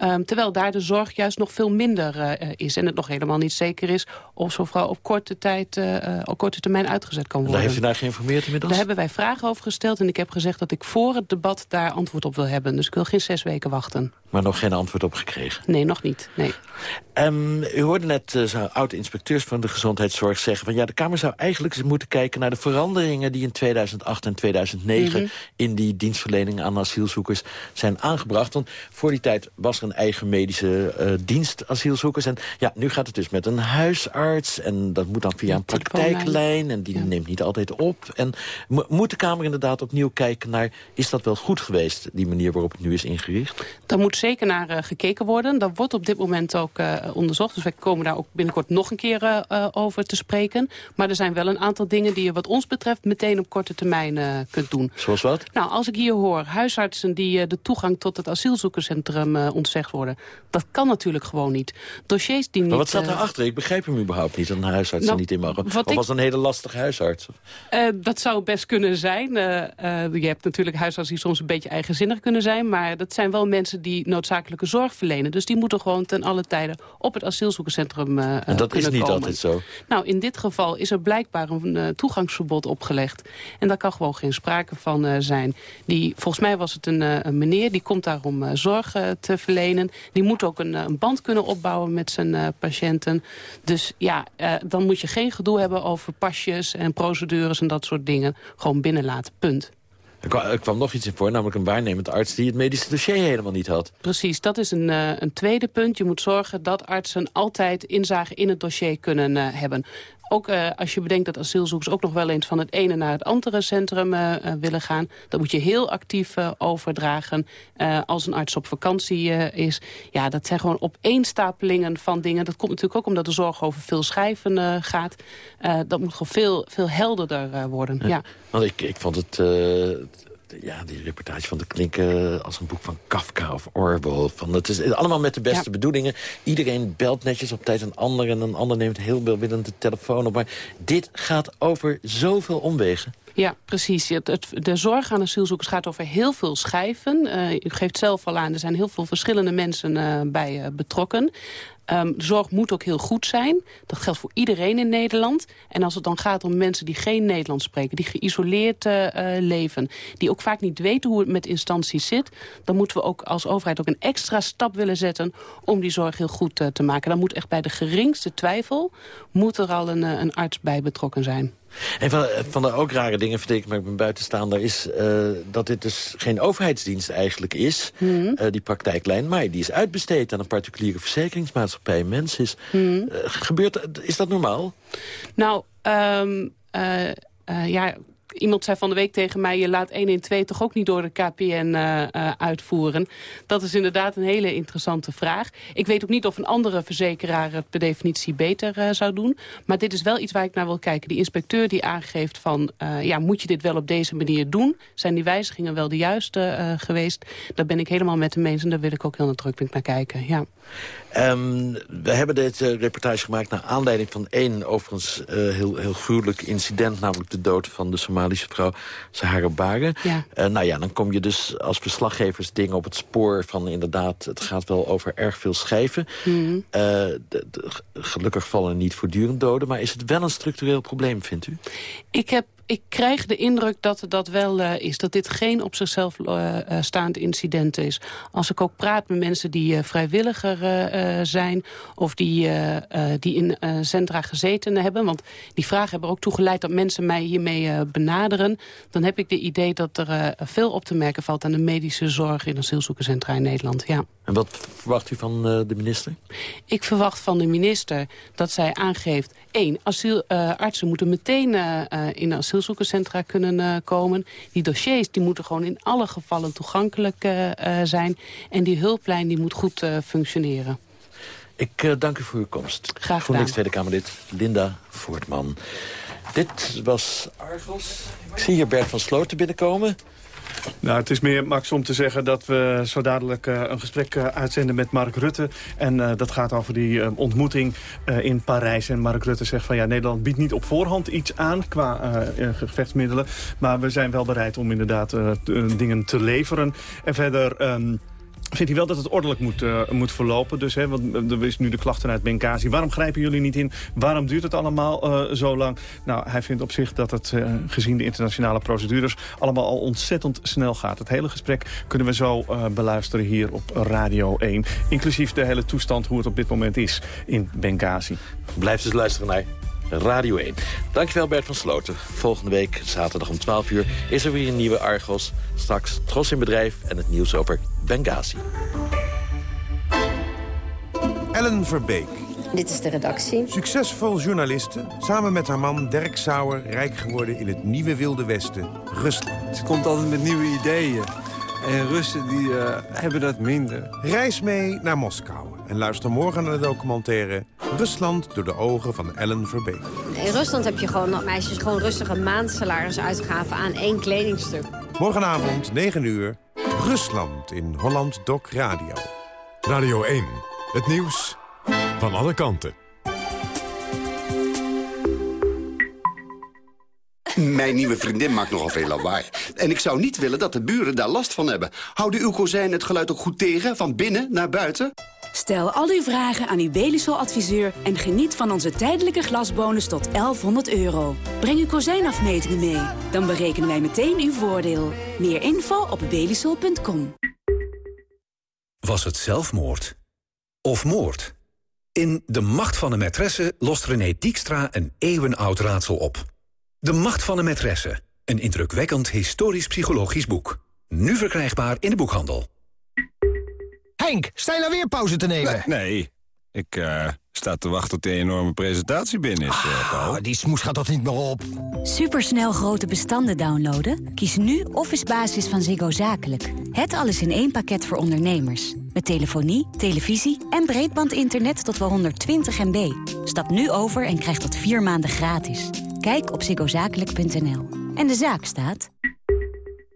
Um, terwijl daar de zorg juist nog veel minder uh, is. En het nog helemaal niet zeker is of zo'n vrouw op korte, tijd, uh, op korte termijn uitgezet kan worden. Daar heeft u daar geïnformeerd inmiddels? Daar hebben wij vragen over gesteld. En ik heb gezegd dat ik voor het debat daar antwoord op wil hebben. Dus ik wil geen zes weken wachten. Maar nog geen antwoord op gekregen? Nee, nog niet. Nee. Um, u hoorde net uh, oud-inspecteurs van de gezondheidszorg zeggen... van ja, de Kamer zou eigenlijk eens moeten kijken naar de veranderingen... die in 2008 en 2009 mm -hmm. in die dienstverlening aan asielzoekers zijn aangebracht. Want voor die tijd was er een eigen medische uh, dienst asielzoekers. En ja, nu gaat het dus met een huisarts. En dat moet dan via een praktijklijn. En die ja. neemt niet altijd op. En moet de Kamer inderdaad opnieuw kijken naar... is dat wel goed geweest, die manier waarop het nu is ingericht? Daar moet zeker naar uh, gekeken worden. Dat wordt op dit moment ook uh, onderzocht. Dus wij komen daar ook binnenkort nog een keer uh, over te spreken. Maar er zijn wel een aantal dingen die je wat ons betreft... meteen op korte termijn kunt doen. Zoals wat? Nou, als ik hier hoor huisartsen die de toegang tot het asielzoekerscentrum ontzegd worden. Dat kan natuurlijk gewoon niet. Dossiers die niet... Maar wat staat daarachter? Ik begrijp hem überhaupt niet, dat een huisarts nou, er niet in mag. Of ik... was een hele lastige huisarts? dat zou best kunnen zijn. je hebt natuurlijk huisartsen die soms een beetje eigenzinnig kunnen zijn. Maar dat zijn wel mensen die noodzakelijke zorg verlenen. Dus die moeten gewoon ten alle tijden op het asielzoekerscentrum uh, En dat is niet komen. altijd zo? Nou, in dit geval is er blijkbaar een uh, toegangsverbod opgelegd. En daar kan gewoon geen sprake van uh, zijn. Die, volgens mij was het een, een meneer, die komt daar om zorg te verlenen. Die moet ook een, een band kunnen opbouwen met zijn patiënten. Dus ja, dan moet je geen gedoe hebben over pasjes en procedures en dat soort dingen. Gewoon binnenlaten, punt. Er kwam nog iets in voor, namelijk een waarnemend arts... die het medische dossier helemaal niet had. Precies, dat is een, uh, een tweede punt. Je moet zorgen dat artsen altijd inzage in het dossier kunnen uh, hebben. Ook uh, als je bedenkt dat asielzoekers ook nog wel eens van het ene naar het andere centrum uh, uh, willen gaan. Dat moet je heel actief overdragen. als een arts op vakantie is. Ja, dat zijn gewoon opeenstapelingen van dingen. Dat komt natuurlijk ook omdat de zorg over veel schijven gaat. dat moet gewoon veel, veel helderder worden. Ja. ja. Want ik, ik vond het ja, die reportage van de klinken als een boek van Kafka of Orwell. Van, het is allemaal met de beste ja. bedoelingen. Iedereen belt netjes op tijd een ander... en een ander neemt heel bewillend de telefoon op. Maar dit gaat over zoveel omwegen. Ja, precies. Het, de zorg aan asielzoekers gaat over heel veel schijven. Uh, u geeft zelf al aan, er zijn heel veel verschillende mensen uh, bij uh, betrokken. Um, de zorg moet ook heel goed zijn. Dat geldt voor iedereen in Nederland. En als het dan gaat om mensen die geen Nederlands spreken... die geïsoleerd leven... die ook vaak niet weten hoe het met instanties zit... dan moeten we ook als overheid ook een extra stap willen zetten... om die zorg heel goed te maken. Dan moet echt bij de geringste twijfel... moet er al een, een arts bij betrokken zijn. Een van, van de ook rare dingen, vind ik, maar ik ben buitenstaander... is uh, dat dit dus geen overheidsdienst eigenlijk is, mm. uh, die praktijklijn... maar die is uitbesteed aan een particuliere verzekeringsmaatschappij. Mens is. Mm. Uh, gebeurt, is dat normaal? Nou, um, ja, iemand zei van de week tegen mij... je laat 112 toch ook niet door de KPN uh, uh, uitvoeren. Dat is inderdaad een hele interessante vraag. Ik weet ook niet of een andere verzekeraar het per definitie beter uh, zou doen. Maar dit is wel iets waar ik naar wil kijken. Die inspecteur die aangeeft van... ja, moet je dit wel op deze manier doen? Zijn die wijzigingen wel de juiste geweest? Daar ben ik helemaal met hem eens en daar wil ik ook heel nadrukkelijk naar kijken. Ja. Um, we hebben deze reportage gemaakt naar aanleiding van één overigens uh, heel, heel gruwelijk incident... namelijk de dood van de Somalische vrouw Sahara Baren. Ja. Uh, nou ja, dan kom je dus als verslaggevers dingen op het spoor van inderdaad... het gaat wel over erg veel schijven. Mhm. Uh, de, de, gelukkig vallen niet voortdurend doden... maar is het wel een structureel probleem, vindt u? Ik heb ik krijg de indruk dat het dat wel uh, is. Dat dit geen op zichzelf uh, staand incident is. Als ik ook praat met mensen die vrijwilliger zijn... of die, die in centra gezeten hebben... want die vragen hebben ook toe geleid dat mensen mij hiermee benaderen... dan heb ik de idee dat er veel op te merken valt... aan de medische zorg in asielzoekerscentra in Nederland. Ja. En wat verwacht u van de minister? Ik verwacht van de minister dat zij aangeeft... één, artsen moeten meteen in asiel asielzoekerscentra kunnen uh, komen. Die dossiers die moeten gewoon in alle gevallen toegankelijk uh, zijn. En die hulplijn die moet goed functioneren. Ik dank u voor uw komst. Graag gedaan. GroenLinks Tweede Kamerlid Linda Voortman. Dit was Argos. Ik zie hier Bert van Sloten binnenkomen. Nou, het is meer, Max, om te zeggen dat we zo dadelijk uh, een gesprek uh, uitzenden met Mark Rutte. En uh, dat gaat over die ontmoeting in Parijs. En Mark Rutte zegt van ja, Nederland biedt niet op voorhand iets aan qua gevechtsmiddelen. Maar we zijn wel bereid om inderdaad dingen te leveren. En verder... Um, vindt hij wel dat het ordelijk moet, uh, moet verlopen. Dus, hè, want er is nu de klachten uit Benghazi. Waarom grijpen jullie niet in? Waarom duurt het allemaal uh, zo lang? Nou, hij vindt op zich dat het, gezien de internationale procedures... allemaal al ontzettend snel gaat. Het hele gesprek kunnen we zo beluisteren hier op Radio 1. Inclusief de hele toestand hoe het op dit moment is in Benghazi. Blijf dus luisteren naar Radio 1. Dankjewel Bert van Sloten. Volgende week, zaterdag om 12 uur, is er weer een nieuwe Argos. Straks Tros in Bedrijf en het nieuws over Benghazi. Ellen Verbeek. Dit is de redactie. Succesvol journaliste, samen met haar man Dirk Sauer... rijk geworden in het nieuwe Wilde Westen, Rusland. Ze komt altijd met nieuwe ideeën. En Russen die uh, hebben dat minder. Reis mee naar Moskou en luister morgen naar de documentaire... Rusland door de ogen van Ellen Verbeek. In Rusland heb je gewoon meisjes gewoon rustige maandsalaris uitgaven aan één kledingstuk. Morgenavond, 9 uur, Rusland in Holland Doc Radio. Radio 1, het nieuws van alle kanten. Mijn nieuwe vriendin maakt nogal veel lawaai. En ik zou niet willen dat de buren daar last van hebben. Houden uw kozijnen het geluid ook goed tegen, van binnen naar buiten? Stel al uw vragen aan uw Belisol-adviseur... en geniet van onze tijdelijke glasbonus tot 1100 euro. Breng uw kozijnafmetingen mee. Dan berekenen wij meteen uw voordeel. Meer info op belisol.com. Was het zelfmoord? Of moord? In De Macht van de Maîtresse lost René Diekstra een eeuwenoud raadsel op. De Macht van de Maîtresse. Een indrukwekkend historisch-psychologisch boek. Nu verkrijgbaar in de boekhandel. Henk, sta je nou weer pauze te nemen? Nee, nee. ik uh, sta te wachten tot die enorme presentatie binnen is, uh, Paul. die smoes gaat toch niet meer op? Supersnel grote bestanden downloaden? Kies nu Office Basis van Ziggo Zakelijk. Het alles in één pakket voor ondernemers. Met telefonie, televisie en breedbandinternet tot wel 120 MB. Stap nu over en krijg dat vier maanden gratis. Kijk op ziggozakelijk.nl. En de zaak staat...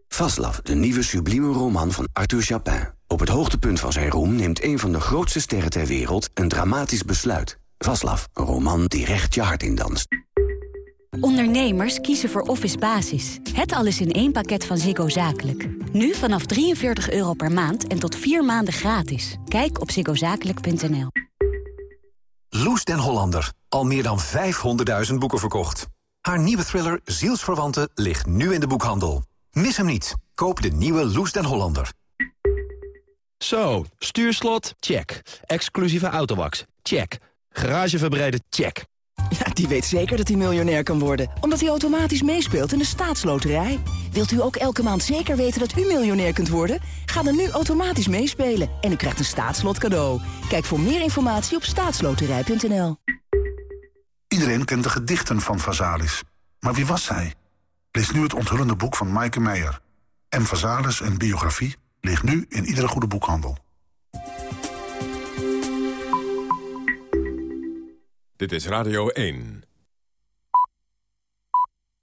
Vaslav, de nieuwe sublieme roman van Arthur Chapin. Op het hoogtepunt van zijn roem neemt een van de grootste sterren ter wereld... een dramatisch besluit. Vaslav, een roman die recht je hart in danst. Ondernemers kiezen voor Office Basis. Het alles in één pakket van Ziggo Zakelijk. Nu vanaf 43 euro per maand en tot 4 maanden gratis. Kijk op ziggozakelijk.nl. Loes den Hollander. Al meer dan 500.000 boeken verkocht. Haar nieuwe thriller Zielsverwanten ligt nu in de boekhandel. Mis hem niet. Koop de nieuwe Loes den Hollander. Zo, stuurslot? Check. Exclusieve autowax? Check. Garage verbreiden? Check. Ja, die weet zeker dat hij miljonair kan worden. Omdat hij automatisch meespeelt in de staatsloterij. Wilt u ook elke maand zeker weten dat u miljonair kunt worden? Ga dan nu automatisch meespelen en u krijgt een staatslot cadeau. Kijk voor meer informatie op staatsloterij.nl. Iedereen kent de gedichten van Vazalis. Maar wie was hij? Lees nu het onthullende boek van Maaike Meijer. M. Vazalis, een biografie, ligt nu in iedere goede boekhandel. Dit is Radio 1.